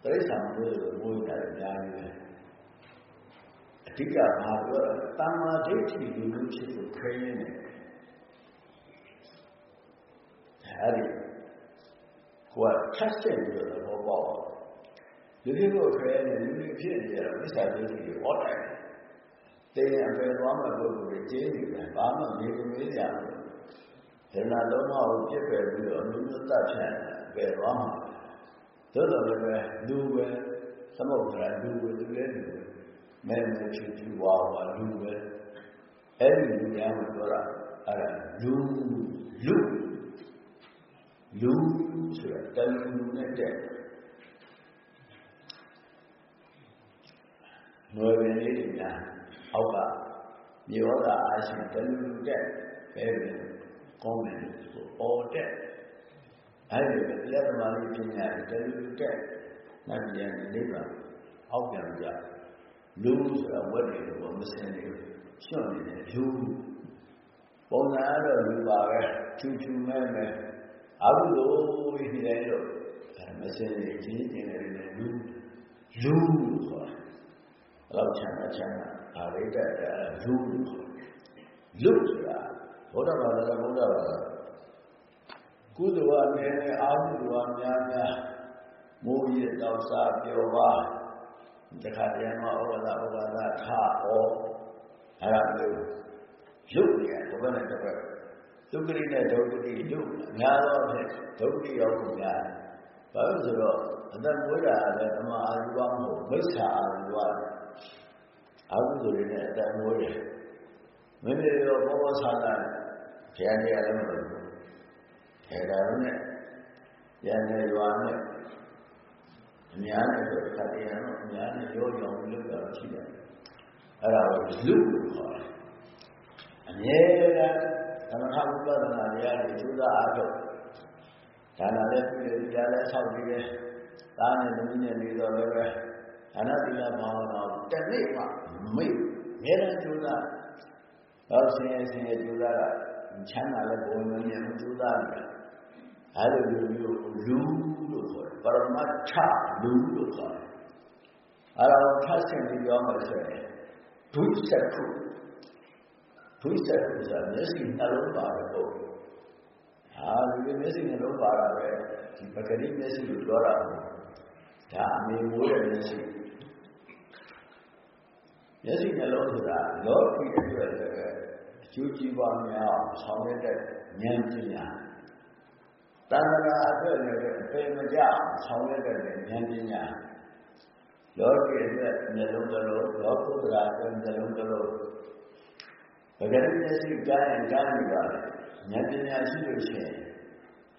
တိရစ္ဆာန်မျိုးလိုမွေးတာအများကြီးပဲအဓိကဘာပြောတာတမ္မာဒိဋ္ဌိလူလူဖြစ်ဖို့ခဲရင်းနဲ့အဲဒီကိုယ်က tested ပြီးတော့ဘောပေါက်လူဖြစ်ဖို့ခဲရင်းနဲ့လူလူဖြစ်နေရတော့မိစ္ဆာဒိဋ္ဌိကိုဟောတယ်တင်းအပယ်သွားမဲ့ပုဂ္ဂိုလ်တွေကျင်းနေတယ်ဘာမှမေးမေးကြဘူး ဒါနာလုံးဝကိုပြစ်ပယ်ပြီးတော့လူမျိုးတတ်ဖြန့်ပယ်သွားမှာသို့တော်လည်းပဲလူပဲသမုဒ္ဒရာလူပဲလူလည်းလူပဲမဲမဲချူချူဝါဝါလူပဲအဲ့ဒီလူများကိုပြောတာအဲ့ဒါလူလူလူဆိုတာတလူနဲ့တဲ့နွယ်ပင်လေးတွေများအောက်ကမြေဝါဒအားရှိတလူတဲ့ပဲပဲ ကောင်းတယ်ဆိုပေါ်တဲ့အဲဒီပဲတရားသမားလေးပညာတလူတဲ့နတ်ပြည်နိဗ္ဗာန်အောက်ပြန်ကြလူဆိုတာဝတ်တယ်လို့မစင်နေရှော့နေတယ်လူပုံစံအဲ့တော့လူပါပဲချူချူမဲမဲအဘုဒ္ဓဝိနေတယ်လို့မစင်နေကြီးကျင်နေတယ်လူလူဆိုတာအဲ့တော့ချမ်းသာချမ်းသာအာရိတ္တလူလူဆိုတာ ဘုရားဘာသာဘုရားဘာသာကုသိုလ်အနည်းနဲ့အာဟုဝါများများမိုးရတောက်စားပြောပါတခါတည်းမှာဩဝါဒဩဝါဒထဩအဲ့ဒါမျိုးရုပ်နေတယ်ဘယ်နဲ့တစ်ပတ်ဒုက္ခရိနဲ့ဒုက္ခရိရုပ်များသောဖြင့်ဒုက္ခရိရောက်ကုန်များဘာလို့ဆိုတော့အသက်မွေးတာလည်းအမှအာရုံမဟုတ်မိစ္ဆာအာရုံရတယ်အာဟုဆိုရင်းနဲ့အသက်မွေးတယ်မင်းတွေရောဘောဘောဆာတာ ဘုရားတရားလည်းမလုပ်ဘူးအဲဒါနဲ့ရန်နေရွာနဲ့အများနဲ့ဆိုတဲ့တရားတော့အများနဲ့ရောရောလုပ်တာရှိတယ်အဲ့ဒါကိုလူလို့ခေါ်တယ်အမြဲတမ်းသမထဝိပဿနာတရားတွေကျူးစာအားထုတ်ဒါနာလည်းပြုတယ်တရားလည်းဆောက်ပြီးတယ်သားနဲ့သမီးနဲ့နေတော့လည်းပဲဒါနသီလဘာဝနာတနေ့မှမိတ်အမြဲတမ်းကျူးစာတော့ဆင်းရဲဆင်းရဲကျူးစာက ချမ်းသာလည်းဘုံလုံးနဲ့ကျူးစာတယ်အဲ့လိုလူမျိုးလူလို့ခေါ်တယ်ပရမတ်ထလူလို့ခေါ်တယ်အဲ့ဒါကိုထပ်ဆင့်ပြီးပြောမှဆိုရင်ဒုစက်ခုဒုစက်ခုဆိုတာမျက်စိနှလုံးပါတဲ့ပုံဟာဒီမျက်စိနှလုံးပါတာပဲဒီပဂရိမျက်စိလို့ပြောတာဒါအမေမိုးတဲ့မျက်စိမျက်စိနှလုံးဆိုတာလောကီအတွက်လည်းအ ကျိုးကြီးပွားများဆောင်ရတဲ့ဉာဏ်ပညာတဏှာအတွက်လည်းအပေမကြဆောင်ရတဲ့ဉာဏ်ပညာလောကီအတွက်နှလုံးသွင်းလောကုတ္တရာအတွက်နှလုံးသွင်းပဂရိမျက်စိကြားရင်ကြားနေပါလေဉာဏ်ပညာရှိလို့ရှိရင်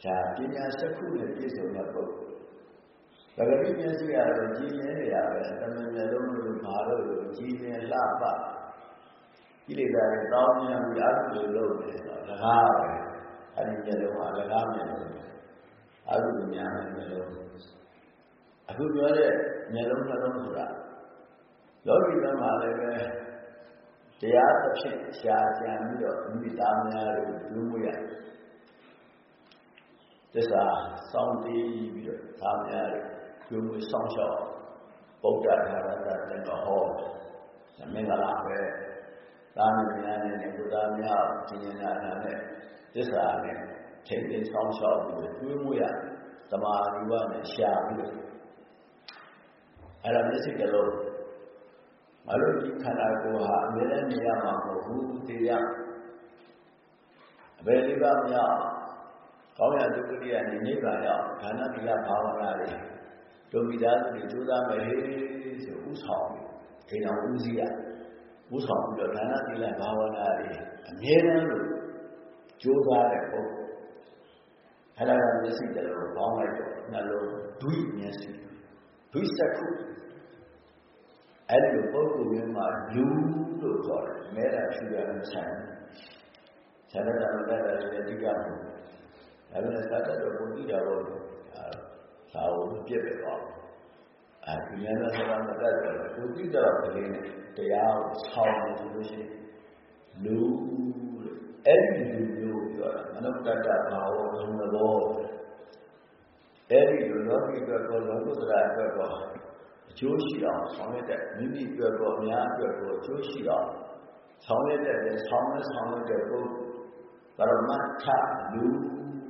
ဒါပညာစက္ခုနဲ့ပြည့်စုံတဲ့ပုဂ္ဂိုလ်ပဂရိမျက်စိကတော့ကြည်မြဲနေရပဲတမန်မျက်လုံးလို့ဘာလို့ကြည်မြဲလှပ ကိလေသာတွေတောင်းမြန်းပြီးအကုသိုလ်လုပ်နေတော့လကားပဲအဲ့ဒီမျက်လုံးကလကားမျက်လုံးအကုသိုလ်များတဲ့မျက်လုံးအခုပြောတဲ့မျက်လုံးနှလုံးဆိုတာလောကီဘက်မှာလည်းပဲတရားသဖြင့်ရှားကြံပြီးတော့မိသားများကိုဒုမွေရသစ္စာစောင့်တည်ပြီးတော့သားများကိုဒုမွေစောင့်ရှောက်ဗုဒ္ဓဘာသာတန်တော်ဟောမင်္ဂလာပဲ သာမဏေများနဲ့ဘုရားများကျင့်ကြံတာနဲ့သစ္စာနဲ့ထိတ်သိမ်းဆောင်ရှောက်ပြီးကျွေးမွေးရသမာဓိဝနဲ့ရှာပြီးတော့အဲ့ဒါမျက်စိကလေးမလို့ဒီခန္ဓာကိုယ်ဟာအမြဲတမ်းနေရမှာမဟုတ်ဘူးသိရအဘယ်လေးပါးမြောက်ကောင်းရဒုက္ခရိယနေနိဗ္ဗာန်ရောက်ခန္ဓာတိယဘာဝနာတွေဒုမိသားစုတွေကြိုးစားမယ်ဟေးဆိုဥဆောင်အိမ်တော်ဦးစီးရ ဥဆောင်ပြီးတော့ဒါနသီလဘာဝနာတွေအမြဲတမ်းလို့ကြိုးစားတဲ့ပုဂ္ဂိုလ်အဲ့ဒါကမျက်စိတလုံးပေါင်းလိုက်တော့နှလုံးဒွိမျက်စိဒွိစက္ခုအဲ့ဒီပုဂ္ဂိုလ်မျိုးမှာလူလို့ခေါ်တယ်မဲတာဖြူရတဲ့ဆိုင်ဆန္ဒတာမတတ်တာလည်းအဓိကဘူးဒါပေမဲ့သတ္တတော့ပုံကြည့်တာတော့သာဝပြည့်ပဲတော့အဲဒီဉာဏ်နဲ့ဆိုတာမတတ်တော့ပုံကြည့်တော့ကလေးနဲ့ တရားကိုဆောင်းနေလို့ရှိရင်လူအဲ့ဒီလူမျိုးပြောတာမနုဿတ္တဘာဝဘုံဘောအဲ့ဒီလူလောကီအတွက်ကောလောကုတ္တရာအတွက်ကောအကျိုးရှိအောင်ဆောင်ရွက်တဲ့မိမိအတွက်ကောအများအတွက်ကောအကျိုးရှိအောင်ဆောင်ရွက်တဲ့ဆောင်းနဲ့ဆောင်ရွက်တဲ့ပုဂ္ဂိုလ်ပရမတ္ထလူ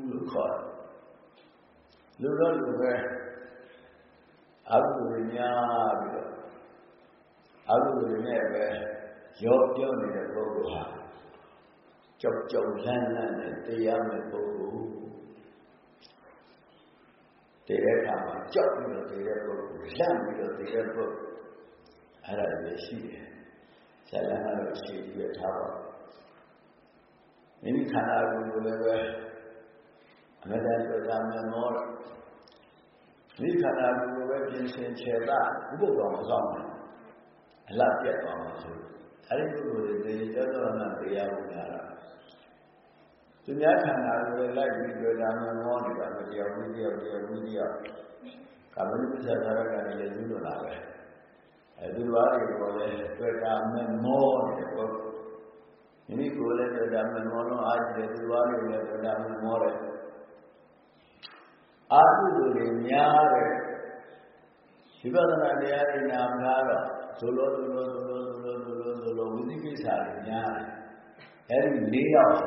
လို့ခေါ်တယ်လူတော့လူပဲအကုသိုလ်များပြီးတော့ အကုသိုလ်နဲ့ပဲရောပြောနေတဲ့ပုဂ္ဂိုလ်ဟာကြောက်ကြောက်လန့်လန့်နဲ့တရားမဲ့ပုဂ္ဂိုလ်တရားခါမှာကြောက်ပြီးတော့တရားပုဂ္ဂိုလ်လန့်ပြီးတော့တရားပုဂ္ဂိုလ်အဲ့ဒါလည်းရှိတယ်။ဆရာကတော့ရှိပြီးထားပါမိမိခန္ဓာကိုယ်ကိုလည်းပဲအမှန်တန်ကြိုးစားမယ်မောတော့မိခန္ဓာကိုယ်ကိုပဲပြင်ဆင်ခြေတာဥပုသ်တော်မဆောင်ဘူး အလှပြတ်သွားမှာဆိုအဲ့ဒီပုဂ္ဂိုလ်တွေတေကြောတော်နာတရားကိုညာတာသူများခန္ဓာကိုယ်လိုက်ပြီးကြိုးစားမယ်မောနေတာမတရားဘူးတရားတရားဘူးတရားကာမနိစ္စသာရကလည်းလည်းယူလို့လာပဲအဲဒီလိုအားတွေကိုလည်းတွေ့တာမယ်မောနေတဲ့ပုဂ္ဂိုလ်မိမိကိုယ်လည်းတွေ့တာမယ်မောလို့အားကြည့်တယ်သူအားတွေလည်းတွေ့တာမယ်မောတယ်အာဟုသူတွေများတဲ့ဝိပဿနာတရားတွေနာများတော့ ဇလိုဇလိုဇလိုဇလိုဇလိုဇလိုဝိသိကိစ္စတွေများတယ်အဲဒီ၄ယောက်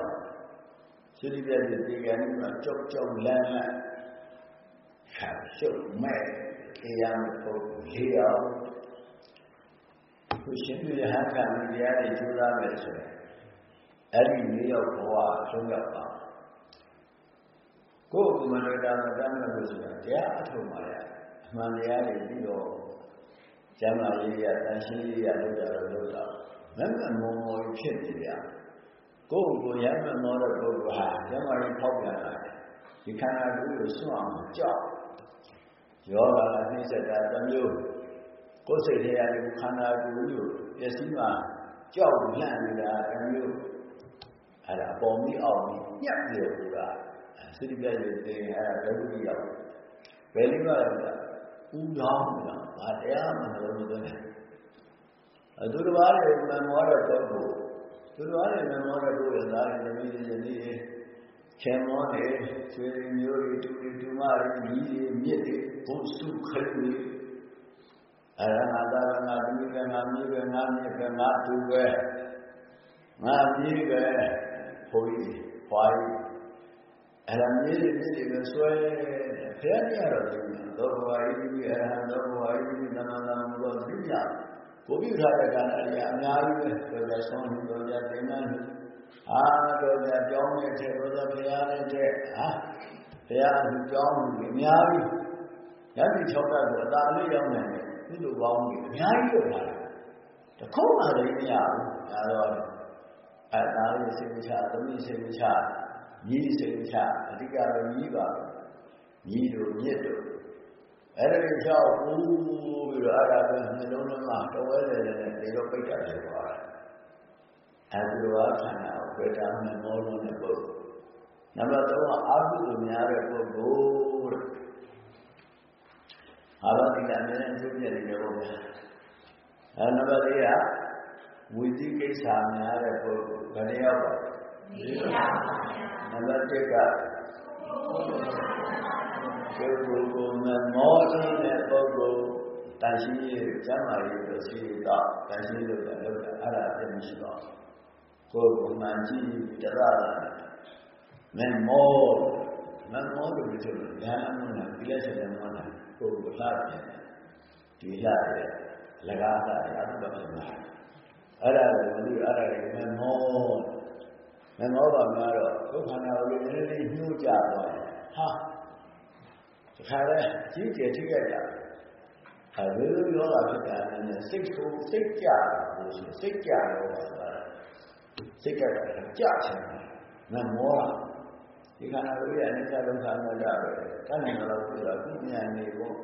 သုတိပြည့်ဒီကနေ့မှာကြောက်ကြောက်လန့်လန့်ခါရှုပ်မဲ့တရားမပုဂ္ဂိုလ်၄ယောက်ကိုရှင်ပြရဟန်းခံတရားတွေကျူးလာမယ်ဆိုရင်အဲ့ဒီ၄ယောက်ဘဝဆုံးရောက်ပါကိုယ်ကမန္တတာမတမ်းလို့ဆိုတာတရားအထုံပါရအမှန်တရားတွေပြီးတော့ ကျမ်းမာရေးရတန်ရှင်းရေးရလောက်တာတော့လောက်တာမမမောမောဖြစ်နေကြကိုယ်ကိုရမ်းမမောတဲ့ပုဂ္ဂိုလ်ဟာကျမ်းမာရေးဖောက်ပြန်လာတယ်ဒီခန္ဓာကိုယ်ကိုစွန့်အောင်ကြောက်ယောဂအနှိစ္စတာတစ်မျိုးကိုယ်စိတ်ထဲရတယ်ခန္ဓာကိုယ်ကိုပျက်စီးမှကြောက်လန့်နေတာတစ်မျိုးအဲ့ဒါအပေါ်မီးအောင်ညှက်ပြေလို့ကစိတ္တိပြည့်ရဲ့တင်အဲ့ဒါဒုက္ခရောက်ဘယ်လိုလဲကဦးရောင်းတာ ဗာတရားမလို့မသွင်းအတူတပါးတွေမမောတဲ့ပုဂ္ဂိုလ်သူတော်တွေမမောတဲ့ပုဂ္ဂိုလ်သားတွေသမီးတွေယနေ့တွေချေမောတွေဆွေမျိုးတွေတူတူတူမတွေညီတွေမြစ်တွေဘုစုခက်တွေအရဟတာငါသမီးကငါမြေပဲငါမြေပဲငါတူပဲငါမြေပဲဘုန်းကြီးဖွားကြီးအဲ့ဒါမြေတွေမြေတွေပဲဆွဲ ဖျက်ရတော့တယ်သောဘဝဤဒီအရဟံသောဘဝဤဒီသမန္တံဘောသိကြကိုပြုထားတဲ့ကာလတွေအများကြီးပဲတော်ကြဆုံးတော်ကြတင်မှန်းအာတော်ကြကြောင်းနဲ့တဲ့တော်ကြဘုရားနဲ့တဲ့ဟာဘုရားသူကြောင်းကြီးအများကြီးရပြီ၆တတ်ကိုအသာလေးရောက်နေတယ်ဒီလိုပေါင်းကြီးအများကြီးလုပ်လာတယ်တခုမှလည်းမရဘူးဒါတော့အသာလေးစိတ်ချသမီးစိတ်ချညီးစိတ်ချအဓိကတော့ညီးပါ ညီးတို့မြစ်တို့အဲ့ဒါကိုကြောက်ဘူးပြီးတော့အဲ့ဒါကနှလုံးထဲမှာတဝဲတယ်နဲ့ဒီလိုပိတ်တာဖြစ်သွားတယ်အဲ့ဒီလိုအခန္ဓာကိုဝေဒနာမောလုံးတဲ့ပုဂ္ဂိုလ်နံပါတ်3ကအာဟုသူများတဲ့ပုဂ္ဂိုလ်တဲ့အာဘတိကအမြဲတမ်းအကျိုးပြနေတယ်ပေါ့ဗျာအဲနံပါတ်၄ကဝိသိကိစ္စများတဲ့ပုဂ္ဂိုလ်ဘယ်နှယောက်ပါ၄ယောက်ပါဗျာနံပါတ်၁က ပုဂ္ဂိုလ်ကိုမမောခြင်းတဲ့ပုဂ္ဂိုလ်တန်ရှင်းရေးကျမ်းမာရေးတို့ရှိတော့တန်ရှင်းလို့လည်းလုပ်တာအဲ့ဒါအပြည့်မရှိတော့ကိုယ်ကိုမှန်ကြည့်တရတာမမောမမောလို့ပြောလို့ညာအမှန်ကဒီလက်ချက်နဲ့မောတာကိုယ်ကိုလှတယ်ဒီလှတယ်လကားတာရတော့ဖြစ်မှာအဲ့ဒါကိုမလို့အဲ့ဒါကိုမမောမမောပါများတော့ဒုက္ခနာကိုလည်းနည်းနည်းညှို့ကြသွားတယ်ဟာတ ခါလဲကြီးကျယ်ထိခဲ့ကြအဲလိုလိုယောဂဖြစ်တာနဲ့စိတ်ကိုစိတ်ကြလို့ရှိစိတ်ကြရောပါစိတ်ကကြချင်တယ်မမောဒီခန္ဓာကိုယ်ရဲ့အနိစ္စဒုက္ခအနတ္တပဲတဏှာတော့ပြီးတော့ပြညာနေဖို့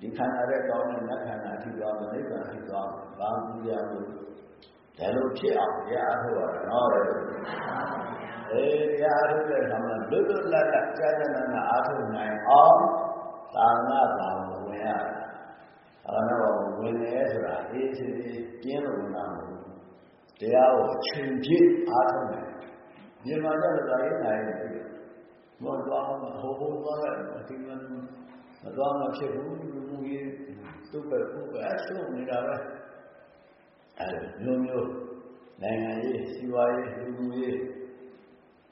ဒီခန္ဓာရဲ့ကောင်းတဲ့နတ်ခန္ဓာအထိသွားမယ်နိဗ္ဗာန်အထိသွားဘာမှုရလို့ဒါလိုဖြစ်အောင်တရားထုတ်ရတော့ တယ်အေးတရားထုတ်တဲ့အခါမှာလွတ်လွတ်လပ်လပ်ကြာကြာနာနာအားထုတ်နိုင်အောင်သာငါဘာဝင်ရသာငါဘာဝင်ရဲဆိုတာအေးစီပြင်းလို့နာမဟုတ်တရားကိုအချိန်ပြည့်အားထုတ်နိုင်မြန်မာကျတော့ဒါရေးနိုင်တယ်မောသွားမှာဟိုဟိုသွားတယ်ဒီမှာမသွားမှဖြစ်ဘူးလူမှုရေးသူ့ပဲသူ့ပဲအရှုံးနေတာပဲအဲလိုမျိုးနိုင်ငံရေးစီးပွားရေးလူမှုရေး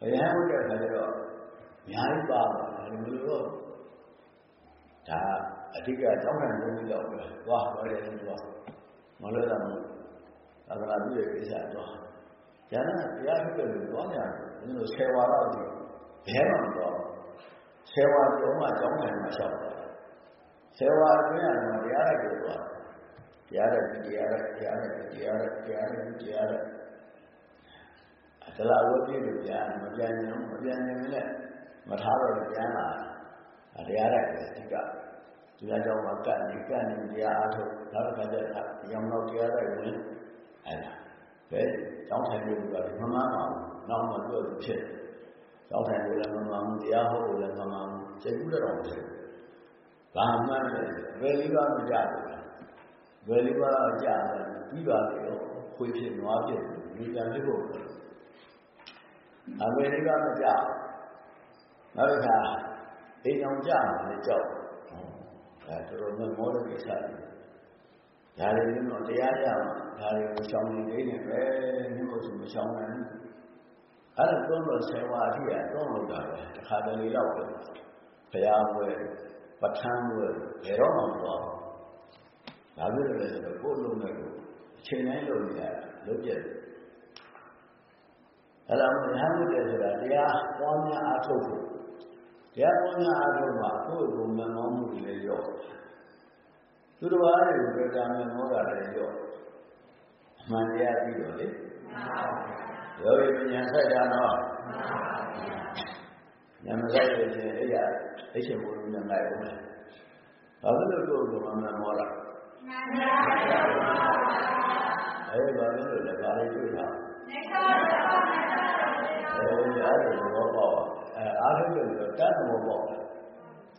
ဘယ်ဟန်ဟုတ်တဲ့ခါကျတော့အများကြီးပါပါတယ်ဒီလိုတော့ဒါအဓိကတောင်းတမှုလောက်ပဲသွားသွားတယ်သွားမလို့တော့သာသနာပြုတဲ့ကိစ္စတော့ကျန်တဲ့တရားထုတ်တယ်လို့ပြောနေတယ်။ဒီလိုဆယ်ဝါတော့ဒီဘယ်မှမတော့ဆယ်ဝါကျော်မှကျောင်းနိုင်မှာရှောက်တယ်။ဆယ်ဝါအတွင်းကတော့တရားရကိုသွားတရားရတရားရတရားရတရားရတရားရတရားရအ တလာဝတ်ပြည့်လို့ပြန်မပြန်ရင်မပြန်ရင်လည်းမထားတော့ပြန်လာတရားရပဲအဓိကဒီအကြောင်းမှာကတ်နေကတ်နေတရားအားထုတ်နောက်တစ်ခါကျတော့ရောင်တော့တရားရဝင်အဲ့ဒါပဲကျောင်းထိုင်လို့ကဒီမမအောင်နောက်မှပြောလို့ဖြစ်ကျောင်းထိုင်လို့လည်းမမအောင်တရားဟောလို့လည်းမမအောင်စိတ်ကူးတော့မဖြစ်ဘာမှမလဲဘယ်လေးပါမကြဘူးဘယ်လေးပါကြတယ်ပြီးပါလေတော့ခွေးဖြစ်နွားဖြစ်လူကြံဖြစ်ဖို့ အဘယ်လေးပါမကြနောက်တစ်ခါအိမ်အောင်ကြတယ်ကြောက်အဲတော်တော်မောတဲ့ကိစ္စတွေဒါတွေကတော့တရားရမှာဒါတွေကိုရှောင်နေနေတယ်ပဲနှိမ့်လို့ဆိုမရှောင်နိုင်ဘူးအဲ့ဒါသုံးလို့ဆယ်ဝါအထိကသုံးလို့တာပဲတစ်ခါတလေတော့ပဲဘုရားဝဲပဋ္ဌာန်းဝဲဘယ်တော့မှမသွားဘူးဒါပြည့်တယ်ဆိုတော့ကိုယ်လုံးနဲ့ကိုအချိန်တိုင်းလုပ်နေရတာလုပ်ပြတယ် အဲ့ဒါမှညာမှုတယ်ဆိုတာတရားပွားများအားထုတ်ဖို့တရားပွားများအားထုတ်မှာကိုယ့်ကိုယ်မမောမှုတွေလည်းရော့သူတော်ဘာတွေကိုကြံမယ်မောတာလည်းရော့အမှန်တရားပြီးတော့လေယောဂီပညာဆက်ကြတော့ညမဆိုင်လို့ရှင်အဲ့ရအိတ်ရှင်ဘုရားညလိုက်ဦးမယ်ဘာလို့လို့ကိုယ်ကိုမမောတာအဲ့ဘာလို့လဲဘာလေးတွေ့တာ အဲ့အဲ့ဒါဘောပေါ့အဲအားထုတ်တယ်ဆိုတတ်တော်ပေါ့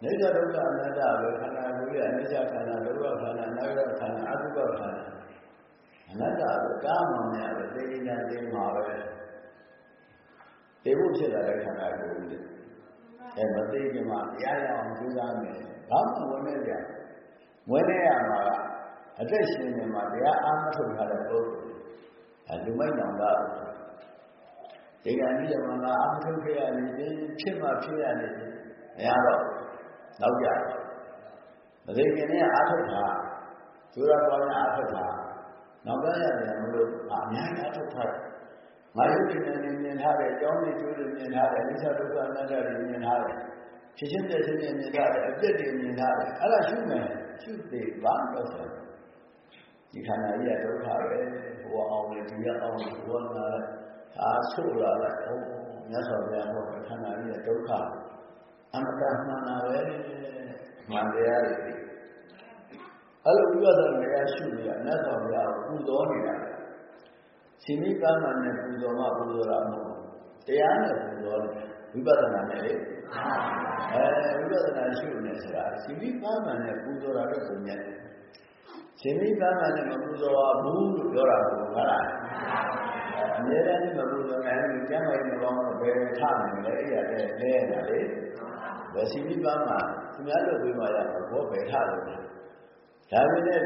နေကြဒုက္ခအနတ္တပဲခန္ဓာကိုယ်ရဲ့အနိစ္စခန္ဓာဒုက္ခခန္ဓာအနတ္တခန္ဓာအတုပခန္ဓာအနတ္တကိုကာမမရပဲသိဉာဏ်သိမှာပဲသိဖို့ဖြစ်လာတဲ့ခန္ဓာကိုယ်ကြီးအဲမသိခင်မှာတရားရအောင်ကြိုးစားမယ်ဘာမှဝင်နေကြဝင်နေရမှာကအသက်ရှင်နေမှာတရားအားမထုတ်ထားတဲ့ပုဂ္ဂိုလ်အဲ လူမိုက်နောင်တာဒီကနေ့မှငါအားမထုတ်ခဲ့ရနေတယ်ဖြစ်မှဖြစ်ရနေတယ်မရတော့နောက်ကြမသိခင်နဲ့အားထုတ်တာကျိုးရပေါ်နဲ့အားထုတ်တာနောက်ကြရတယ်မလို့အများကြီးအားထုတ်ထားငါရုပ်ရှင်နဲ့မြင်ထားတယ်ကြောင်းတွေကျိုးတွေမြင်ထားတယ်အနိစ္စဒုက္ခအနတ္တတွေမြင်ထားတယ်ဖြစ်ချင်းတဲ့ချင်းမြင်ထားတယ်အပြစ်တွေမြင်ထားတယ်အဲ့ဒါရှုမယ်ရှုသေးဘာလို့ဆို ဒီခန္ဓာကြီးကဒုက္ခပဲဟိုအောင်လေဒီကအောင်လေဟိုကလာအားဆိုးလာလိုက်ဟုတ်မြတ်စွာဘုရားဟောခန္ဓာကြီးကဒုက္ခအမတမှန်တာပဲမှန်တရားတွေအဲ့လိုဥပဒနာရရှုနေရမြတ်စွာဘုရားကိုပူဇော်နေတာရှင်မိကမ္မနဲ့ပူဇော်မှပူဇော်တာမဟုတ်တရားနဲ့ပူဇော်တယ်ဝိပဿနာနဲ့လေအဲဝိပဿနာရှုနေဆိုတာရှင်မိပါမှန်နဲ့ပူဇော်တာတော့ပုံမြတ် ရှင်မိပါမှန်နဲ့မပူဇော်ဘူးလို့ပြောတာကိုဟုတ်လားအများနဲ့မပူဇော်နိုင်ဘူးကျမ်းမာရေးမကောင်းတော့ဘယ်ထနိုင်လဲအဲ့ရတဲ့လဲရတာလေဘယ်ရှင်မိပါမှသူများတို့ပြေးမှရတော့ဘောဘယ်ထလို့ဒါပေမဲ့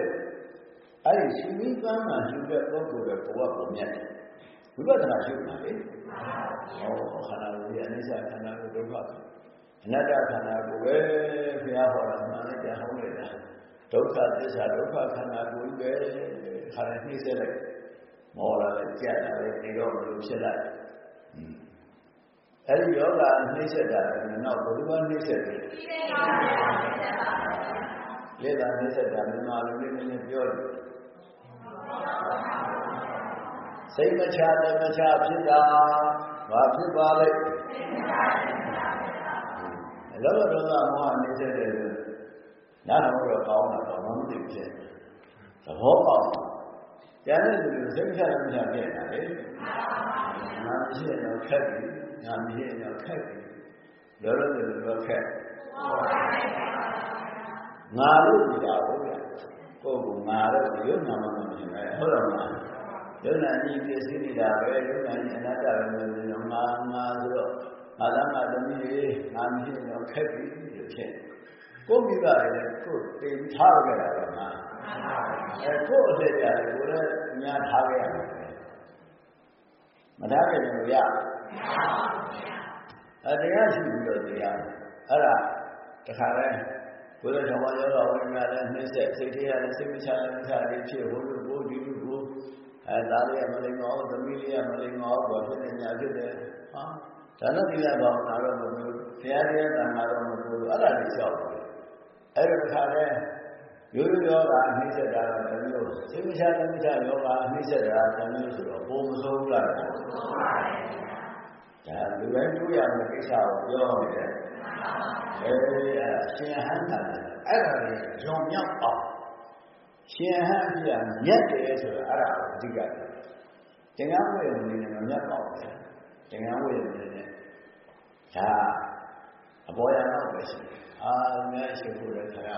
အဲ့ဒီရှင်မိပါမှရှုတဲ့ပုဂ္ဂိုလ်ကဘဝပုံမြတ်တယ်ဝိပဿနာရှုတာလေဟောခန္ဓာကိုယ်ရဲ့အနိစ္စခန္ဓာကိုယ်ဒုက္ခအနတ္တခန္ဓာကိုယ်ပဲဘုရားဟောတာမှန်တယ်ကြားဟောနေတာ ဒုက္ခသစ္စာဒုက္ခခန္ဓာကိုယ်ပဲခန္ဓာနှိမ့်ဆက်လိုက်မောလာလည်းကြက်လာလည်းဒီတော့ဘယ်လိုဖြစ်လိုက်အဲဒီယောဂနှိမ့်ဆက်တာလည်းနောက်ဘယ်လိုမှနှိမ့်ဆက်တယ်လက်သာနှိမ့်ဆက်တာမြန်မာလူလေးနည်းနည်းပြောတယ်စိတ်မချတမချဖြစ်တာဘာဖြစ်ပါလဲအလောဘဒေါသမောဟနေတဲ့ တဲ့နားတော့ကောင်းတာတော့မသိဖြစ်သဘောပေါက်ကျန်တဲ့လူစိတ်မချတမချဖြစ်တာလေနာမရှိတော့ခက်ပြီနာမရှိတော့ခက်ပြီလောလောဆယ်လောခက်ငါလို့ဒီတာဟုတ်လားကိုယ်ကငါတော့ရုပ်နာမမဖြစ်ပဲဟုတ်တယ်မလားယုံနာကြီးပြည့်စည်နေတာပဲယုံနာကြီးအနတ္တပဲလို့ပြောငါငါဆိုတော့ငါသားငါသမီးလေးငါမရှိတော့ခက်ပြီလို့ဖြစ် ကိုမိဘလည်းကိုတင်ထားခဲ့တာပဲငါအဲကိုအစ်ကြတယ်ကိုလည်းညာထားခဲ့ရတယ်မထားခဲ့လို့ရအဲတရားရှိပြီးတော့တရားအဲ့ဒါတခါလဲကိုယ်လည်းဓမ္မယောဂဝိညာဉ်လည်းနှိမ့်ဆက်စိတ်ထဲရလည်းစိတ်မချလည်းမချလေးဖြစ်ဟိုလိုကိုဒီလိုကိုအဲသားလေးကမလိမ္မောသမီးလေးကမလိမ္မောဘာဖြစ်နေညာဖြစ်တယ်ဟာဒါနသီလဘာဝနာတော့မလို့ဘုရားတရားတန်ခါတော့မလို့အဲ့ဒါလေးလျှောက်တယ် အဲ့ဒါတစ်ခါလဲရိုးရိုးယောဂအနှိမ့်ဆက်တာတော့တမျိုးစိတ်မချလည်းမချယောဂအနှိမ့်ဆက်တာတမျိုးဆိုတော့ပုံမစိုးဘူးလားဒါလူတိုင်းတွေ့ရမယ့်ကိစ္စကိုပြောနေတယ်အဲဒီအရှင်ဟန်တာအဲ့ဒါလေးရောင်မြောက်အောင်ရှင်ဟန်ပြမြတ်တယ်ဆိုတော့အဲ့ဒါအဓိကတင်ငန်းဝေဝင်နေမမြတ်ပါဘူးတင်ငန်းဝေဝင်နေဒါအပေါ်ရတော့ပဲရှိ အာမြတ်ရှိဖို့လည်းခရ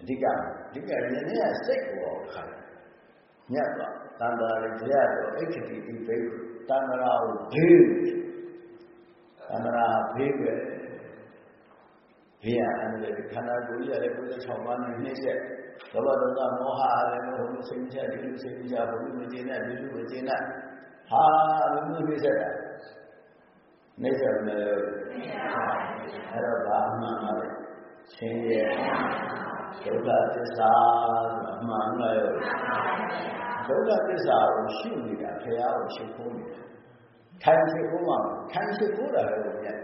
အဓိကအဓိကရင်းနဲ့စိတ်ကိုခါမြတ်ပါတန်တာရကြရတော့အိဋ္ဌတိဒီဘိတန်တာကိုဘေးတန်တာဘေးပဲဘေးရအန္တရာယ်ခန္ဓာကိုယ်ကြီးရတဲ့96ပါးနဲ့နှိမ့်ဆက်လောဘဒေါသမောဟအလည်းဟိုလိုစိတ်ချဒီလိုစိတ်ချဘုလိုမကျေနပ်ဒီလိုမကျေနပ်ဟာလူမျိုးနှိမ့်ဆက်တာ နှိမ့်ဆက်မယ်အဲ့တော့ဘာမှမလဲချင်းရဲ့ဒုက္ခသစ္စာဆိုတာအမှန်လားရောဒုက္ခသစ္စာကိုရှုနေတာဖရာကိုရှုဖို့နေတာထိုင်ရှိဖို့မှာထိုင်ရှိဖို့တာလည်းမြတ်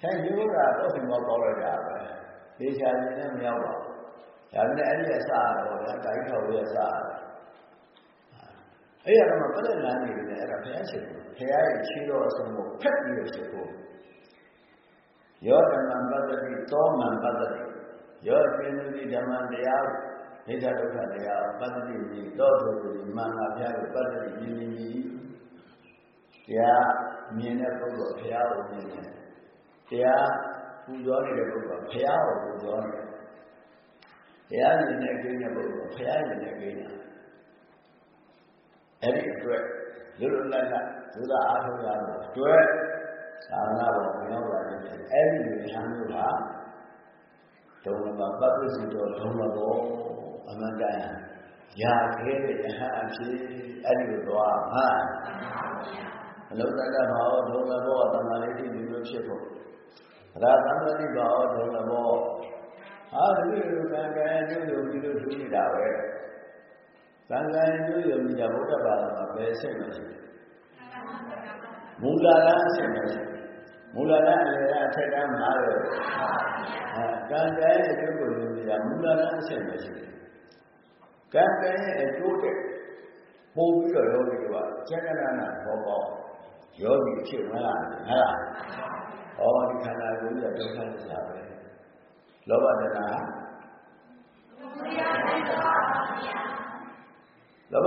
ထိုင်ရှိဖို့တာတော့ဒီမှာပေါ်လိုက်တာပဲဒေချာရင်လည်းမရောက်ပါဘူးဒါနဲ့အဲ့ဒီအစတော့ဗျာတိုင်းထောက်ရအစအဲ့ရတော့ပလက်လန်းနေတယ်အဲ့ဒါဘုရားရှိခိုး ဘုရားရဲ့ခြေတော်အစုံကိုဖက်ပြီးတော့ရှိခိုးယောဓမ္မပတ္တိသောမံပတ္တိယောပြင်းသူဓမ္မတရားဒိဋ္ဌဒုက္ခတရားပတ္တိကြီးတောသူကြီးမင်္ဂဘုရားကိုပတ္တိကြီးမြင်မြင်တရားမြင်တဲ့ပုဂ္ဂိုလ်ဘုရားကိုမြင်တယ်တရားပူဇော်နေတဲ့ပုဂ္ဂိုလ်ဘုရားကိုပူဇော်တယ်တရားမြင်တဲ့ကိန်းတဲ့ပုဂ္ဂိုလ်ဘုရားမြင်တဲ့ကိန်းတာအဲ့ဒီအတွက် လွတ်လွတ်လပ်လပ်သုဒ္ဓအားထုတ်ရတဲ့အတွက်သာသနာတော်မြောက်လာတဲ့အဲ့ဒီလူဟန်မျိုးဟာဒုံလဘပပ္ပစီတော်ဒုံလဘောအမှန်တရားရာခဲတဲ့ယဟန်အဖြစ်အဲ့ဒီလိုသွားဟာအလုတ္တကဘာဝဒုံလဘောတမလေးတိဒီလိုဖြစ်ဖို့ရာသံသတိဘာဝဒုံလဘောဟာဒီလိုကံကံကျိုးယုံပြီးလို့ထူနေတာပဲ ကံကံကျိုးယုံပြီးတာဗုဒ္ဓဘာသာမှာပဲဆင့်မရှိမူလလမ်းဆင့်မရှိမူလလမ်းအလယ်ကအထက်ကမ်းမှာတော့အဲကံကံရဲ့အကျိုးကိုယုံပြီးတာမူလလမ်းဆင့်မရှိကံကံရဲ့အကျိုးတဲ့ပို့ပြီးတော့ယောဂီကကျက်ကနာနာဘောပေါယောဂီဖြစ်မလားဟဲ့လားဟောဒီခန္ဓာကိုယ်ကြီးကဒုက္ခသစ္စာပဲလောဘတဏှာလောဘ ဒေါသ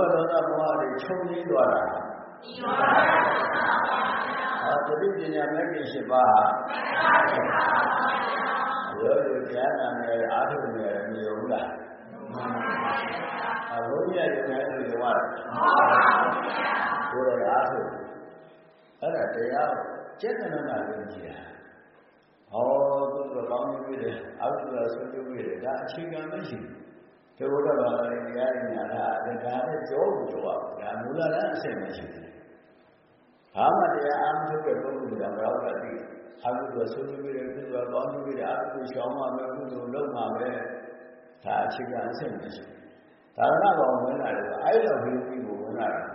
မောဟတွေချုပ်ငြိမ်းသွားတာဟာတတိပ7ပါးဟာရောရောတရားနာနေအားထုတ်နေတယ်မယုံလားအဘုရားရုံနဲ့လို့ပြောရတယ်ကိုယ်ရအားထုတ်အဲ့ဒါတရားကျက်တဲ့နာလို့ကြည့်တာဟောသူကကောင်းပြီလေအကုသိုလ်ဆွေးနွေးပြီလေဒါအခြေခံမရှိဘူး ဒီဘုရားဘာသာတရားတွေညာတာဒါနဲ့ကြောဘူးကြောပါဒါမူလလည်းအဆင့်မရှိဘူးဘာမှတရားအားမထုတ်တဲ့ပုဂ္ဂိုလ်ကဘယ်တော့မှသိအကုသိုလ်ဆွေးနွေးပြီလေကုသိုလ်ကောင်းပြီလေအကုသိုလ်ရှောင်းမှပဲကုသိုလ်လုပ်မှပဲဒါအခြေခံအဆင့်မရှိဘူးသာသနာ့ဘောင်ဝင်လာတယ်အဲ့လိုပြီးပြီးကိုဝင်လာတယ်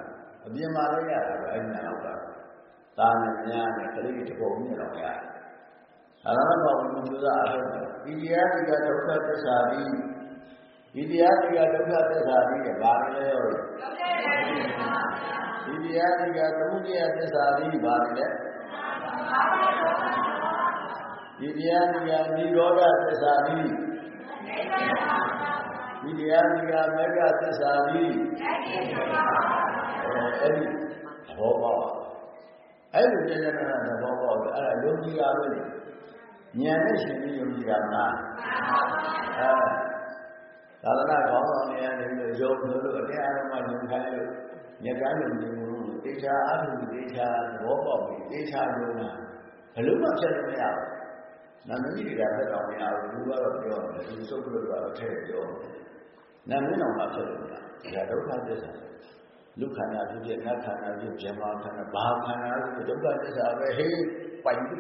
အပြင်မှာလည်းရတယ်အဲ့ဒီနောက်ကသာနဲ့များနဲ့ကလေးတစ်ပုံမြင်တော့ရတယ်သာသနာ့ဘောင်ဝင်ကြိုးစားအားထုတ်တယ်ဒီတရားတွေကဒုက္ခသစ္စာပြီး ဒီတရားတွေကဒုက္ခသစ္စာပြီးတယ်ဘာလဲရောဒီတရားတွေကသမုဒယသစ္စာပြီးဘာလဲဒီတရားတွေကនិရောဓသစ္စာပြီးဒီတရားတွေကမဂ္ဂသစ္စာပြီးအဲ့ဒီသဘောပေါက်အဲ့လိုကျကျနာနာသဘောပေါက်တယ်အဲ့ဒါယုံကြည်တာပဲလေဉာဏ်နဲ့ရှင်ပြီးယုံကြည်တာမလားအဲ သာသနာကောင်းဆောင်နေရတယ်လို့ယုံလို့လို့အတရားတော်မှယုံခိုင်းလို့ညကန်းယုံကြည်မှုလို့တေချာအထုတေချာသဘောပေါက်ပြီးတေချာယုံတာဘယ်လို့မှဖြစ်လို့မရဘူးနာမည်ကြီးတွေကသက်တော်မရဘူးလူကတော့ပြောတယ်သူစုပ်လို့ကတော့ထည့်ပြောတယ်နာမည်တော်မှဖြစ်လို့မရဒါဒုက္ခသစ္စာလူခန္ဓာဖြစ်ဖြစ်နတ်ခန္ဓာဖြစ်ဇမခန္ဓာဘာခန္ဓာဖြစ်ဒုက္ခသစ္စာပဲဟေးပိုင်ပြီ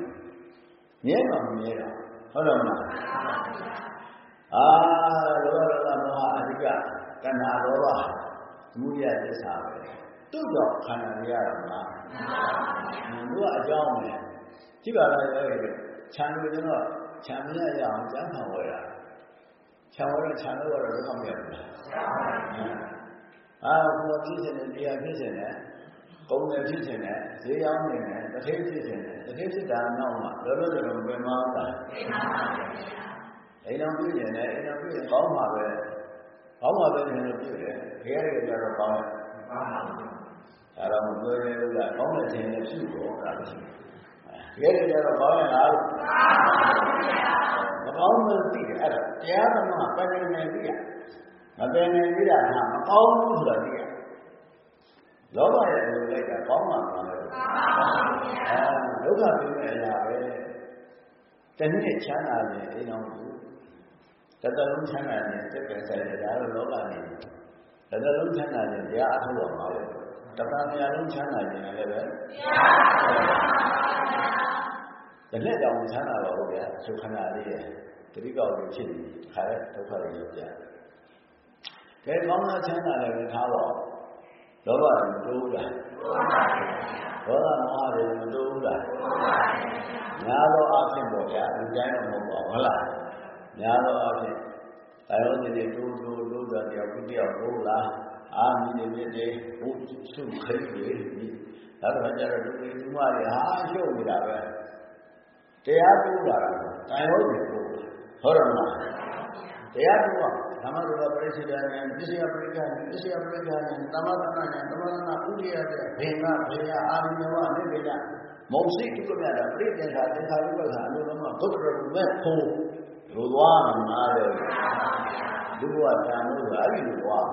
မြဲမှာမမြဲတာဟုတ်တယ်မလား အာလောဘဒေါသမောဟအဓိကတဏှာလောဘသမုဒယသစ္စာပဲသူ့တော့ခန္ဓာမရတာမလားမှန်ပါဗျာသူကအကြောင်းပဲကြည့်ပါလားရောရဲ့ခြံလို့ကျွန်တော်ခြံမရရအောင်ကျမ်းခံဝဲတာခြံဝဲတော့ခြံလို့တော့ဒုက္ခမရဘူးလားအာဘုရားဖြစ်နေတရားဖြစ်နေကုံတယ်ဖြစ်နေတယ်ဈေးရောက်နေတယ်တစ်ခေတ်ဖြစ်နေတယ်တစ်ခေတ်ဖြစ်တာနောက်မှလောလောဆယ်တော့ပြန်မအောင်လား အိမ်တော်ပြည့်နေတယ်အိမ်တော်ပြည့်ကောင်းပါပဲကောင်းပါပဲနေလို့ပြည့်တယ်ခေရရကြတော့ကောင်းတယ်အဲ့တော့မပြောရဲဘူးလားကောင်းတဲ့ခြင်းနဲ့ပြုတော့တာရှိတယ်ခေရရကြတော့ကောင်းရလားလို့မကောင်းလို့သိတယ်အဲ့ဒါတရားသမားပဋိနေသိရမပင်နေသိတာကမကောင်းဘူးဆိုတာသိရလောဘရဲ့လူလိုက်ကကောင်းမှကောင်းတယ်။အဲဒုက္ခပြင်းတဲ့အရာပဲ။တနည်းချမ်းသာတယ်အိမ်အောင် ဘူး။တတလုံးချမ်းသာတယ်စက်ကဆိုင်တယ်ဒါတော့လောဘနေ။တတလုံးချမ်းသာတယ်တရားအထုတော်မှာပဲ။တပန်တရားလုံးချမ်းသာတယ်လည်းပဲ။တလက်တောင်ချမ်းသာတော့ဗျာသုခနာလေးရဲ့တတိကောက်ကိုဖြစ်ပြီးခါတဲ့ဒုက္ခတွေရောက်ကြ။ကဲကောင်းသောချမ်းသာလည်းထားပါဦး။လောဘတွေမတိုးဘူးလားဒေါသမောဟတွေမတိုးဘူးလားများသောအားဖြင့်ပေါ့ဗျာဒီတိုင်းတော့မဟုတ်ပါဘူးဟုတ်လား များသောအားဖြင့်တာယောတိတွေတိုးတိုးတိုးတာတရားကုတရားဟုတ်လားအာမိနေမြစ်တွေဘုစုခိတ်တွေဒါတော့ကြတော့ဒီဒီမတွေဟာရှုပ်နေတာပဲတရားတိုးလာတာတာယောတိတိုးဟုတ်တယ်မလားတရားတိုးကသမထရပရိစ္ဆေဒဉာဏ်ပစ္စယပရိက္ခဉာဏ်ပစ္စယပရိက္ခဉာဏ်သမထနာဉာဏ်သမထနာဥဒိယတဲ့ဘေငါဘေယအာရိယဝနိဗ္ဗာန်မောစိတုကမြတာပြိတ္တခာသင်္ခါရုပ္ပခာအလိုလုံးမဘုဒ္ဓရူမဲ့ဖို့ လိုသွားမှာလေဒီဘဝတန်လို့အဲ့ဒီလိုသွား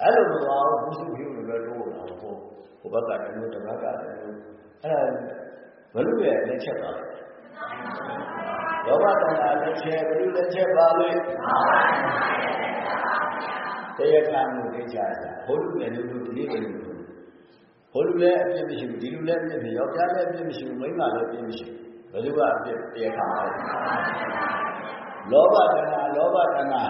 အဲ့လိုမသွားဘူးဘုစုပြုလို့လည်းတိုးတာဟုတ်ဘုဘကတည်းကတပတ်ကတည်းကအဲ့ဒါဘလို့ရဲ့လက်ချက်ပါလောဘတဏှာလက်ချက်ဘလို့လက်ချက်ပါလဲတရားကမှုသိချာတာဘုလူလည်းလူလူဒီနေ့လည်းလူဘုလူလည်းအပြစ်မရှိဘူးဒီလူလည်းအပြစ်မရှိယောက်ျားလည်းအပြစ်မရှိဘူးမိန်းမလည်းအပြစ်မရှိဘူးဘယ်သူကအပြစ်တရားခံလဲ လောဘတဏှာလောဘတဏှာ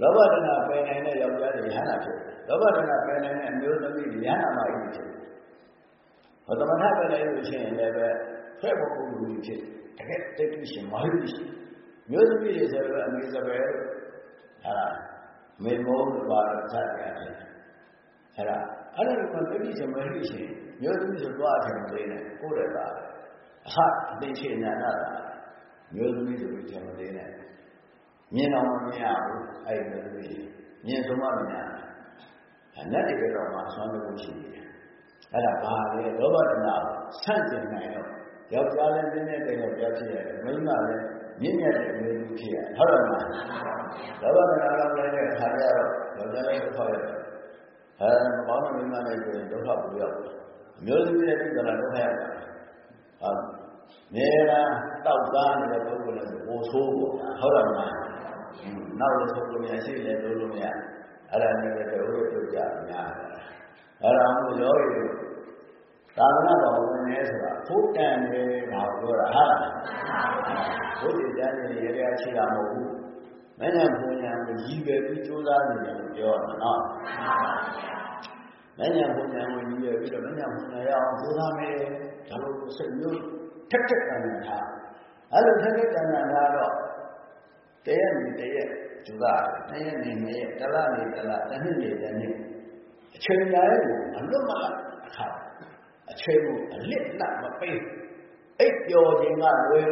လောဘတဏှာပယ်နိုင်တဲ့ယောက်ျားတွေယဟနာဖြစ်လောဘတဏှာပယ်နိုင်တဲ့အမျိုးသမီးတွေယဟနာမကြီးဖြစ်ဟောသမထပယ်နိုင်လို့ရှိရင်လည်းပဲဖဲ့ဖို့လူကြီးဖြစ်တကယ်တိတ်ရှိမဟုတ်ရှိမျိုးသမီးတွေဆိုတော့အမေစပယ်ဟာမေမောဘာရသတ်ရတယ်အဲ့ဒါအဲ့ဒါကတိတိကျမလို့ရှိရင်မျိုးသမီးဆိုတော့အထင်မသေးနဲ့ကိုယ်ရတာအဟအသိချေနာနာ မျိုးသမီးဆိုပြီးထင်မသေးနဲ့မြင်တော့မမြင်ရဘူးအဲ့ဒီမျိုးသမီးမြင်ဆုံးမမြင်ရအနတ်တွေကတော့မှဆွမ်းလို့ရှိတယ်အဲ့ဒါဘာလဲလောဘတဏဆန့်ကျင်နိုင်တော့ယောက်ျားလည်းနည်းနည်းတည်းယောက်ျားဖြစ်ရတယ်မိန်းမလည်းမြင့်မြတ်တဲ့အမျိုးမျိုးဖြစ်ရတယ်ဟုတ်တယ်မလားလောဘတရားလောက်လည်းတဲ့ခါကြတော့ယောက်ျားလည်းဒုက္ခရတယ်အဲမကောင်းတဲ့မိန်းမလည်းဆိုရင်ဒုက္ခပူရောက်အမျိုးသမီးလည်းဒီကလာဒုက္ခရတယ် ဟာနေရာတောက်သားနေတဲ့ပုဂ္ဂိုလ်လည်းဘိုးဆိုးပေါ့ဟုတ်တယ်မလားနောက်လည်းဆိုလို့မရရှိလည်းလို့လို့မရအဲ့ဒါနဲ့လည်းဥရတုကြများအဲ့ဒါမှရောရည်သာသနာတော်ဝင်နေဆိုတာဖုတ်တန်နေတာပြောတာဟာဘုရားကျမ်းနေရေရရှိတာမဟုတ်ဘူးမဉ္ဇဉ်ဘုံညာကိုရည်ပဲပြီးကြိုးစားနေတယ်လို့ပြောတာနော်မဉ္ဇဉ်ဘုံညာကိုရည်ပဲပြီးတော့မဉ္ဇဉ်ဘုံညာရအောင်ကြိုးစားမယ်ဒါလို့စိတ်မျိုး ထက်ထက်တန်တန်ထားအဲ့လိုထက်ထက်တန်တန်ထားတော့တရက်နေတရက်ကြိုးစားနှစ်ရက်နေနှစ်ရက်တစ်လနေတစ်လတစ်နှစ်နေတစ်နှစ်အချိန်တိုင်းကိုအလွတ်မလအခါအချိန်ကိုအလစ်လတ်မပေးအိပ်ပျော်ခြင်းကလွယ်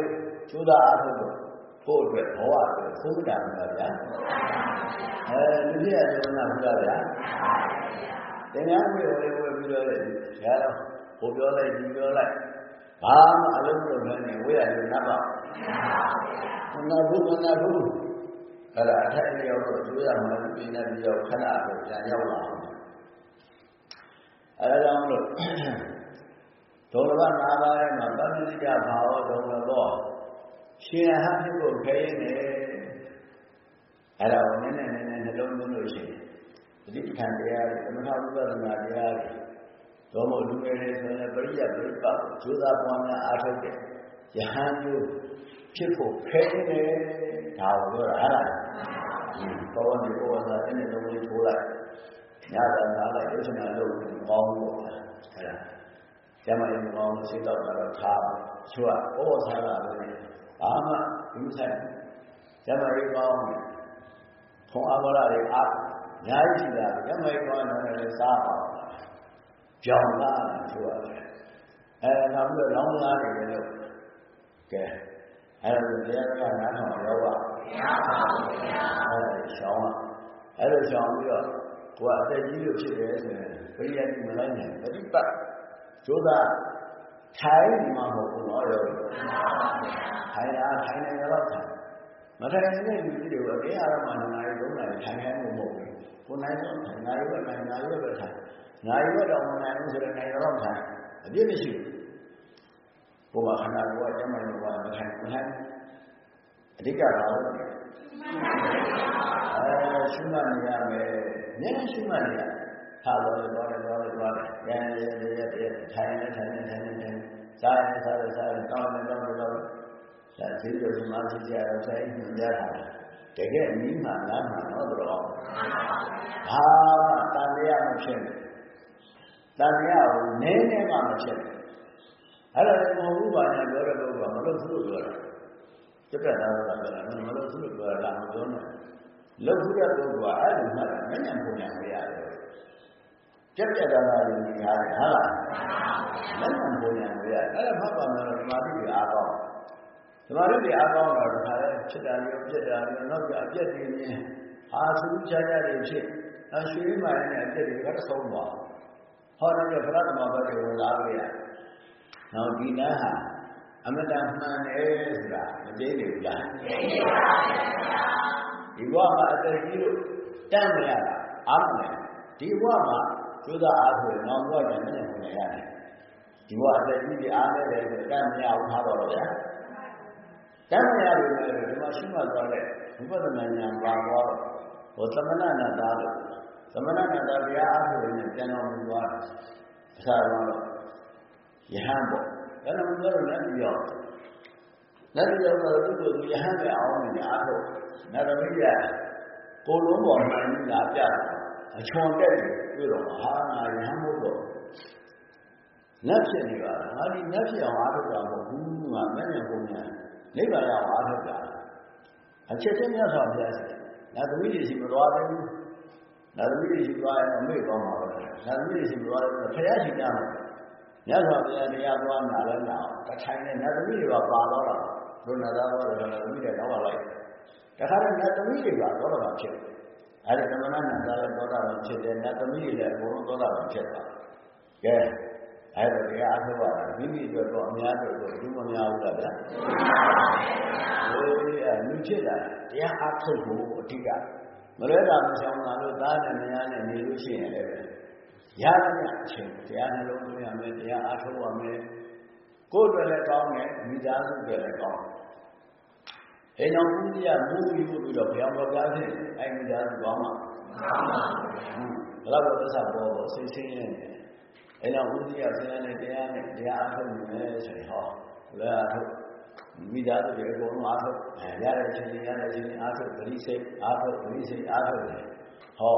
ကျိုးသားအားထုတ်ဖို့အတွက်ဘဝအတွက်သုံးတာပါဗျာအဲလူကြီးအကျိုးနာဘူးလားဗျာတင်ရဝေဝေဝေပြီးတော့လေဒါတော့ဟိုပြောလိုက်ဒီပြောလိုက် ဘာမှအလုံးလုံးနဲ့ဝေရလို့နတ်ပါမနာဘူးမနာဘူးအဲ့ဒါအထက်ရောက်တော့ကျိုးရမှာပြည်နေပြီးတော့ခဏတော့ပြန်ရောက်လာအောင်အဲဒါကြောင့်လို့ဒုလဘနာပါးထဲမှာပဋိစ္စဘာဝဒုလဘောရှင်ဟန်ဖြစ်ဖို့ခဲရင်လေအဲ့ဒါကိုနည်းနည်းနည်းနည်းနှလုံးသွင်းလို့ရှိရင်ပဋိပဋ္ဌာန်တရားတွေသမထဥပဒနာတရားတွေ တော့မို့လူငယ်တွေဆိုရင်ပရိယပရိပတ်ကျိုးစားပွားများအားထုတ်တဲ့ယဟန်မျိုးဖြစ်ဖို့ခဲရင်လေဒါကိုပြောတာဟာဘောဝနေဘောဝသာတဲ့နေလုံးလေးထိုးလိုက်ညတာနားလိုက်ရုပ်ရှင်လုပ်ကောင်းလို့အဲ့ဒါကျမလေးကောင်းစိတ်တော့တော့ထားချို့ကဘောဝသာတာလည်းဘာမှဒီဆိုင်ကျမလေးကောင်းထုံအဘောလာတွေအားအများကြီးရှိတာကျမလေးကောင်းတယ်လည်းစားပါ ကြောင်လာဆိုရပါတယ်အဲနောက်ပြီးတော့လောင်းလာနေတယ်လို့ကဲအဲလိုတရားကနားထောင်ရောပါမရပါဘူးခင်ဗျာအဲလိုရှောင်းအဲလိုရှောင်းပြီးတော့ကိုယ်အသက်ကြီးလို့ဖြစ်တယ်ဆိုရင်ဘိရိယတိမလိုက်နိုင်ပฏิပတ်ကျိုးသားထိုင်မှာမဟုတ်ဘူးတော့ရောထိုင်တာထိုင်နေရတော့ထိုင်မထိုင်တဲ့လူကြီးတွေကိုအပြည့်အဝမှနာရီ၃နာရီထိုင်နေမှုမဟုတ်ဘူးကိုယ်နိုင်ဆုံးထိုင်နာရီပဲနိုင်နာရီပဲထိုင် နာရီပဲတော့မနိုင်ဘူးဆိုတော့နိုင်တော့ထိုင်အပြစ်မရှိဘူးဘုရားခန္ဓာကိုယ်ကကျမ်းမာလို့ကမထိုင်မထိုင်အဓိကတော့အဲရှုမှတ်နေရမယ်။မျက်နှာရှုမှတ်နေရ။ထားလို့တော့တော့တော့တော့ရန်ရရရရထိုင်နေထိုင်နေထိုင်နေထိုင်စားနေစားနေစားနေတောင်းနေတောင်းနေတော့ဒါသိလို့ဒီမှာသိကြရတော့ဆိုင်ညွှန်ကြတာတကယ်နီးမှလားမှတော့တော့ဘာမှတန်ရမဖြစ်နဲ့ တန်ရကိုနည်းနည်းမှမဖြစ်နဲ့အဲ့ဒါလည်းမဟုတ်ဘူးပါညာပြောတဲ့ပုဂ္ဂိုလ်ကမလို့ဘူးလို့ပြောတာတက္ကရာကလည်းမလို့ဘူးလို့ပြောတာမပြောနဲ့လောက်ခုတဲ့ပုဂ္ဂိုလ်ကအဲ့လိုမှတ်တယ်မဉဏ်ပုံညာမရတယ်ပြက်ပြက်သားသားယူနေရတယ်ဟာလားမဉဏ်ပုံညာမရအဲ့ဒါမှတ်ပါမယ်တော့သမာဓိတွေအားကောင်းသမာဓိတွေအားကောင်းတော့ဒါလည်းဖြစ်တာမျိုးပြက်တာမျိုးနောက်ပြအပြက်တွေမြင်အာသုချာချာတွေဖြစ်အရွှေမှန်နဲ့အပြက်တွေကတော့ဆုံးသွား ဟောတယ်ဗရဒ္ဓမာဘတ်တွေဝင်လာလို့ရနောက်ဒီနာဟာအမတန်မှန်တယ်ဆိုတာမသိနေဘူးလားသိပါပါဘုရားဒီဘဝမှာအသက်ကြီးလို့တန်းမရတာအားမလဲဒီဘဝမှာကျိုးသားအားဆိုရင်နောက်ဘဝကျရင်လည်းဝင်ရတယ်ဒီဘဝအသက်ကြီးပြီးအားနေတယ်ဆိုတန်းမရဘူးထားတော့ဗျာတန်းမရလို့လည်းဒီမှာရှိမှသွားတဲ့ဝိပဿနာဉာဏ်ပါတော့ဟိုသမဏနာသားလို့ သမဏနာသားတရားအားဆိုရင်ပြန်တော်မူသွားတယ်အစားတော့ယဟန်ပေါ့ဒါလည်းမပြောလို့လည်းပြောလက်ရောက်တော့သူ့ကိုယဟန်ပဲအောင်နေအားထုတ်နရမိယကိုလုံးပေါ်မှန်လာပြတာအချွန်တက်ပြီးတော့ဟာငါရဟန်းမို့တော့လက်ဖြစ်နေပါလားငါဒီလက်ဖြစ်အောင်အားထုတ်တာမဟုတ်ဘူးငါမဲ့နဲ့ပုံညာနိဗ္ဗာန်ရောက်အားထုတ်တာအချက်ချင်းမြတ်စွာဘုရားရှင်နတ်သမီးတွေရှိမသွားသေးဘူး နတ်သမီးတွေရှိသွားရင်မေ့သွားမှာပဲနတ်သမီးတွေရှိမသွားရင်ဖယားရှိကြမှာမြတ်စွာဘုရားတရားသွားနာလဲနာတထိုင်နဲ့နတ်သမီးတွေကပါတော့တာဘုရားသားတော်ကနတ်သမီးတွေတော့လိုက်တခါတည်းနတ်သမီးတွေပါသောတာပန်ဖြစ်တယ်။အဲဒီသမဏနတ်သားလည်းသောတာပန်ဖြစ်တယ်နတ်သမီးတွေလည်းအကုန်လုံးသောတာပန်ဖြစ်တာ။ကဲအဲ့တော့တရားအထုတ်ရတာမိမိအတွက်တော့အများအတွက်တော့ဒီမများဘူးလားဗျာအေးအဲ့လူဖြစ်တာတရားအထုတ်ဖို့အဓိက မလွဲတာမဆောင်တာလို့သားနဲ့မယားနဲ့နေလို့ရှိရင်လည်းရရမြအချိန်တရားနှလုံးသွင်းရမယ်တရားအထုတ်ရမယ်ကိုယ်အတွက်လည်းကောင်းတယ်မိသားစုအတွက်လည်းကောင်းတယ်အိမ်တော်ဦးကြီးကမူယူပြီးတော့ဘုရားတော်ကြားခြင်းအဲ့မိသားစုကောင်းမှာဘယ်တော့သစ္စာပေါ်ပေါ်စိတ်ဆင်းရဲနေအဲ့တော့ဦးကြီးကဆင်းရဲနေတရားနဲ့တရားအထုတ်နေမယ်ဆိုရင်ဟောဘယ်အထုတ် မိသားစုတွေအကုန်လုံးအားထုတ်ရတဲ့ချင်းရတဲ့ချင်းအားထုတ်ပရိစိတ်အားထုတ်ပရိစိတ်အားထုတ်တယ်ဟော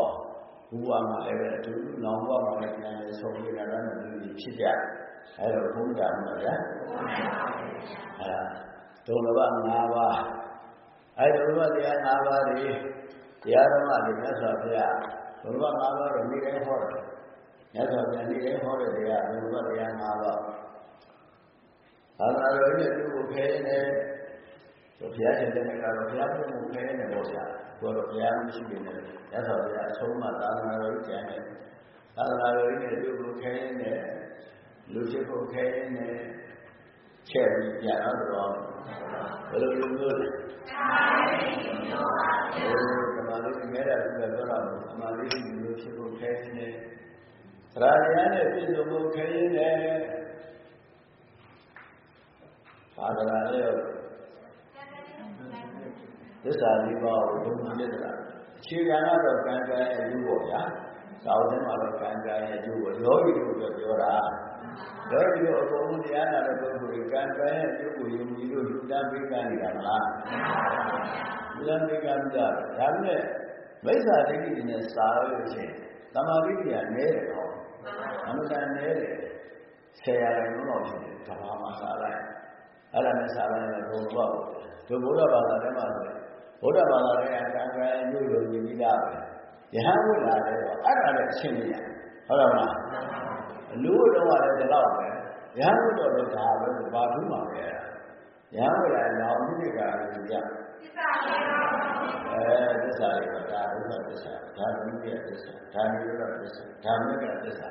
ဘုရားမှာလည်းအတူတူနောင်ဘဝမှာလည်းပြန်လဲဆုံးနေတာလည်းလူကြီးဖြစ်ကြအဲ့တော့ဘုရားမှာဗျာအဲဒုလဘ၅ပါးအဲ့ဒုလဘတရား၅ပါးတွေတရားဓမ္မတွေမြတ်စွာဘုရားဒုလဘ၅ပါးတွေနေ့တိုင်းဟောတယ်မြတ်စွာဘုရားနေ့တိုင်းဟောတဲ့တရားဒုလဘတရား၅ပါး သာသနာတော်ကြီးနဲ့သူ့ကိုခဲနေဆိုဘုရားရှင်တဲ့ကတော့ဘုရားပြုမှုခဲနေပေါ့ဗျာတို့တော့ဘုရားမရှိနေတယ်မြတ်စွာဘုရားအဆုံးမသာသနာတော်ကြီးကျန်တယ်သာသနာတော်ကြီးနဲ့သူ့ကိုခဲနေလူရှိဖို့ခဲနေချက်ပြီးပြတော့ဘယ်လိုလိုမျိုးလဲသမာဓိမဲတာသူကပြောတာမဟုတ်သမာဓိမျိုးဖြစ်ဖို့ခဲနေသရတရားနဲ့ပြည့်စုံဖို့ခဲနေသာ သနာရဲ့သစ္စာလေးပါးကိုဘုံကြည့်တာအခြေခံကတော့ကံကံရဲ့အကျိုးပေါ့ဗျာသာဝတ္တမှာတော့ကံကံရဲ့အကျိုးကိုလောကီတို့ပြောတာလောကီတို့အကုန်လုံးတရားနာတဲ့ပုဂ္ဂိုလ်ကံကံရဲ့အကျိုးကိုယုံကြည်လို့ယူတန်းပေးကနေတာမလားယူတန်းပေးကနေတာဒါပေမဲ့မိစ္ဆာဒိဋ္ဌိနဲ့စာလို့ချင်းသမာဓိတရားနည်းတယ်ဟောအမှန်တန်နည်းတယ်ဆယ်ရာခိုင်နှုန်းလောက်ရှိတယ်ကဘာမှာစာလိုက် အဲ့ဒါနဲ့စာလိုက်ရင်ဘုံတော့ဒုဗုဒ္ဓဘာသာထဲမှာဆိုဗုဒ္ဓဘာသာထဲကကံကံအကျိုးယုံကြည်ပြီးသားပဲယဟန်ဝိလာတယ်တော့အဲ့ဒါလည်းအရှင်းကြီးရဟုတ်တယ်မလားလူ့တော့လည်းဒီလောက်ပဲရဟန်းတို့တော့ဒါပဲဘာထူးမှာပဲရဟန်းတွေကလောင်မှုတွေကလည်းကြအဲသစ္စာတွေကဒါဥပ္ပသစ္စာဒါဒုတိယသစ္စာဒါနိရောဓသစ္စာဒါမေကသစ္စာ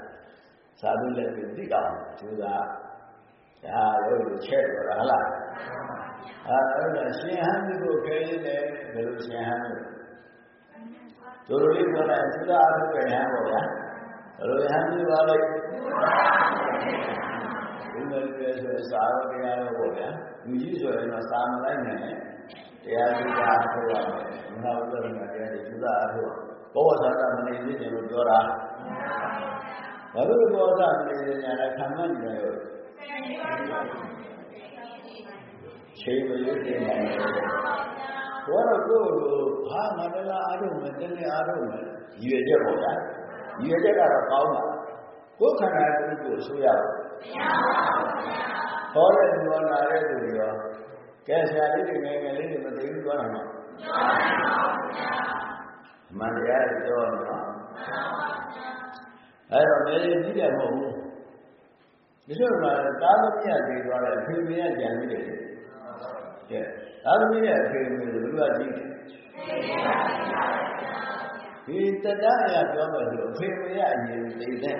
သာဓုလည်းသိအောင်ကျူတာ ဒါလို့ချက်တော့ဟလားအဲအဲ့ဒါရှင်ဟန်ကိုခဲရင်းတယ်ဘယ်လိုရှင်ဟန်လို့တို့လိုလေးပြောလိုက်သုဒ္ဓအထုပဲဟန်ပေါ့ဗျာဘယ်လိုဟန်ပြီးပါလိုက်ဒီလိုပဲဆိုစာရောတရားရောပေါ့ဗျာလူကြီးဆိုရင်တော့စာမလိုက်နိုင်တရားသူသားထုတ်ရမယ်မနာဝိပဿနာတရားတွေသူသားအထုတ်ဘောဇာတမနေသေးတယ်လို့ပြောတာဘာလို့ဘောဇာမနေသေးညာလဲခံမှန်းနေတယ် ချိန်မရွေးနေတယ်ဘောတော့ကိုယ်ဟာငါတလားအားထုတ်မယ်တင်းတင်းအားထုတ်မယ်ရည်ရွယ်ချက်ပေါ့ဗျာရည်ရွယ်ချက်ကတော့ကောင်းတာကိုယ်ခန္ဓာကိုယ်ကိုအစိုးရပါဟောတဲ့သူရောနာတဲ့သူရောကဲဆရာလေးတွေငယ်ငယ်လေးတွေမသိဘူးပြောတာနော်မှန်တရားပြောနော်အဲ့တော့ငယ်လေးကြီးတယ်မဟုတ်ဘူး ဒီလိုမှသာသမီးကတည်သွားတယ်အဖေမင်းကကြံနေတယ်ကဲသာသမီးရဲ့အဖေမင်းကဘယ်လိုကြည့်ဒီတတအရာပြောမယ်ဆိုအဖေမင်းရဲ့အရင်သိတဲ့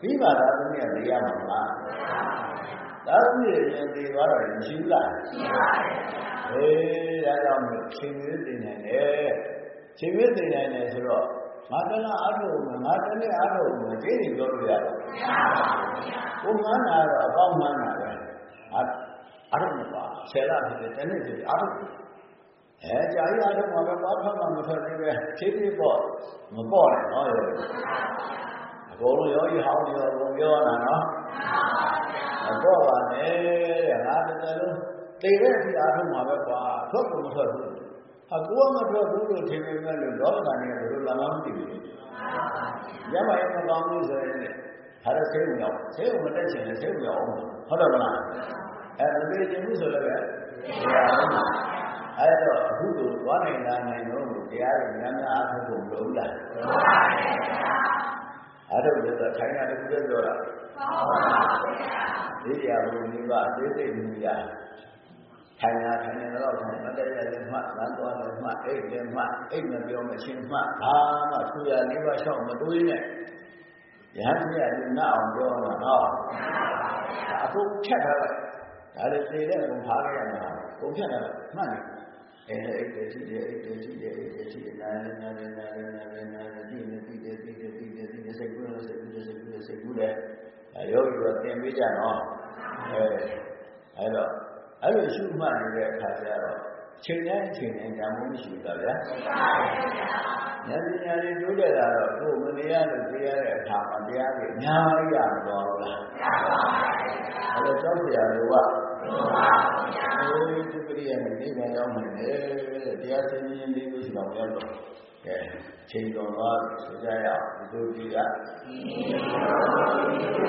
ပြီးမှသာသမီးကသိရမှာမလားသာသမီးရဲ့ရင်သိသွားတော့မရှိဘူးလားရှိပါတယ်အေးဒါကြောင့်ချိန်မင်းသိနေတယ်ချိန်မင်းသိနေတယ်ဆိုတော့ ငါတလားအားထုတ်မယ်ငါတနေ့အားထုတ်မယ်ဒီလိုပြောလို့ရတယ်မရပါဘူးဘုမှန်းတာတော့အပေါင်းမှန်းတာပဲအားအားထုတ်မှာပါဆယ်လဖြစ်တယ်တနေ့ဖြစ်အားထုတ်အဲကြာကြီးအားထုတ်မှာပဲဘာဖတ်မှမထွက်သေးပဲဖြည်းဖြည်းပေါ့မပေါ့နဲ့နော်ရောအကုန်လုံးယောဂီဟောင်းရောဘုံပြောတာနော်မပေါ့ပါနဲ့တဲ့ငါတစ်သက်လုံးတိတ်တဲ့အထိအားထုတ်မှာပဲကွာထွက်ကိုမထွက်ဘူး အကူမထွက်ဘူးလို့ထင်နေမဲ့လို့လောကကနေဘယ်လိုလာမှမသိဘူး။ရမိုင်းမကောင်းဘူးဆိုရင်ဒါလည်းဆေးဝင်ရောက်ဆေးဝင်မတက်ချင်လည်းဆေးဝင်ရောက်အောင်ဟုတ်တယ်မလား။အဲမသေးချင်ဘူးဆိုလည်းပဲအဲတော့အခုတို့သွားနိုင်တာနိုင်တော့တရားတွေများများအားထုတ်ဖို့မလိုဘူးလား။လိုပါရဲ့ဗျာ။အားထုတ်လို့ထိုင်ရတဲ့ခုတည်းပြောတာ။ဟုတ်ပါဘူးဗျာ။ဒီတရားဘုရားနိဗ္ဗာန်သိသိမှုရ ထိုင်ရထိုင်နေတော့ထိုင်မတက်ရလည်းမှလမ်းသွားလည်းမှအိတ်လည်းမှအိတ်မပြောမချင်းမှဘာမှသူရလေးပါလျှောက်မတွေးနဲ့ယဟန်ကြီးကနတ်အောင်ပြောမှာဟောအခုဖြတ်ထားလိုက်ဒါလည်းသေတဲ့ပုံဖားခဲ့ရမှာပုံဖြတ်ထားလိုက်မှတ်နေအဲအဲ့တတိတဲ့အဲ့တတိတဲ့အဲ့တတိနာနာနာနာနာနာနာဒီနေဒီတဲ့ဒီတဲ့ဒီတဲ့ဒီတဲ့စိတ်ကူးလို့စိတ်ကူးလို့စိတ်ကူးလို့စိတ်ကူးတယ်အဲယောဂီကသင်ပေးကြတော့အဲအဲ့တော့ အဲ့လိုရှုမှတ်နေတဲ့အခါကျတော့ချိန်တိုင်းချိန်တိုင်းဓမ္မမရှိဘူးလားဗျာဉာဏ်ပညာတွေတိုးတက်လာတော့ကိုယ်မနေရလို့တရားတဲ့အခါမှာတရားတွေအများကြီးရမတော်ဘူးလားရပါပါဘုရားအဲ့တော့ကြောက်ကြရလို့ကမှန်ပါဗျာအေးဒီပရိယနဲ့နိဗ္ဗာန်ရောက်နိုင်တယ်တရားစင်ရင်လေးလို့ရှိတော့ရောက်တော့ ကဲချိန်တော်သွားဆိုကြရအောင်ဒီလိုကြည့်ရဒီလိုကြည့်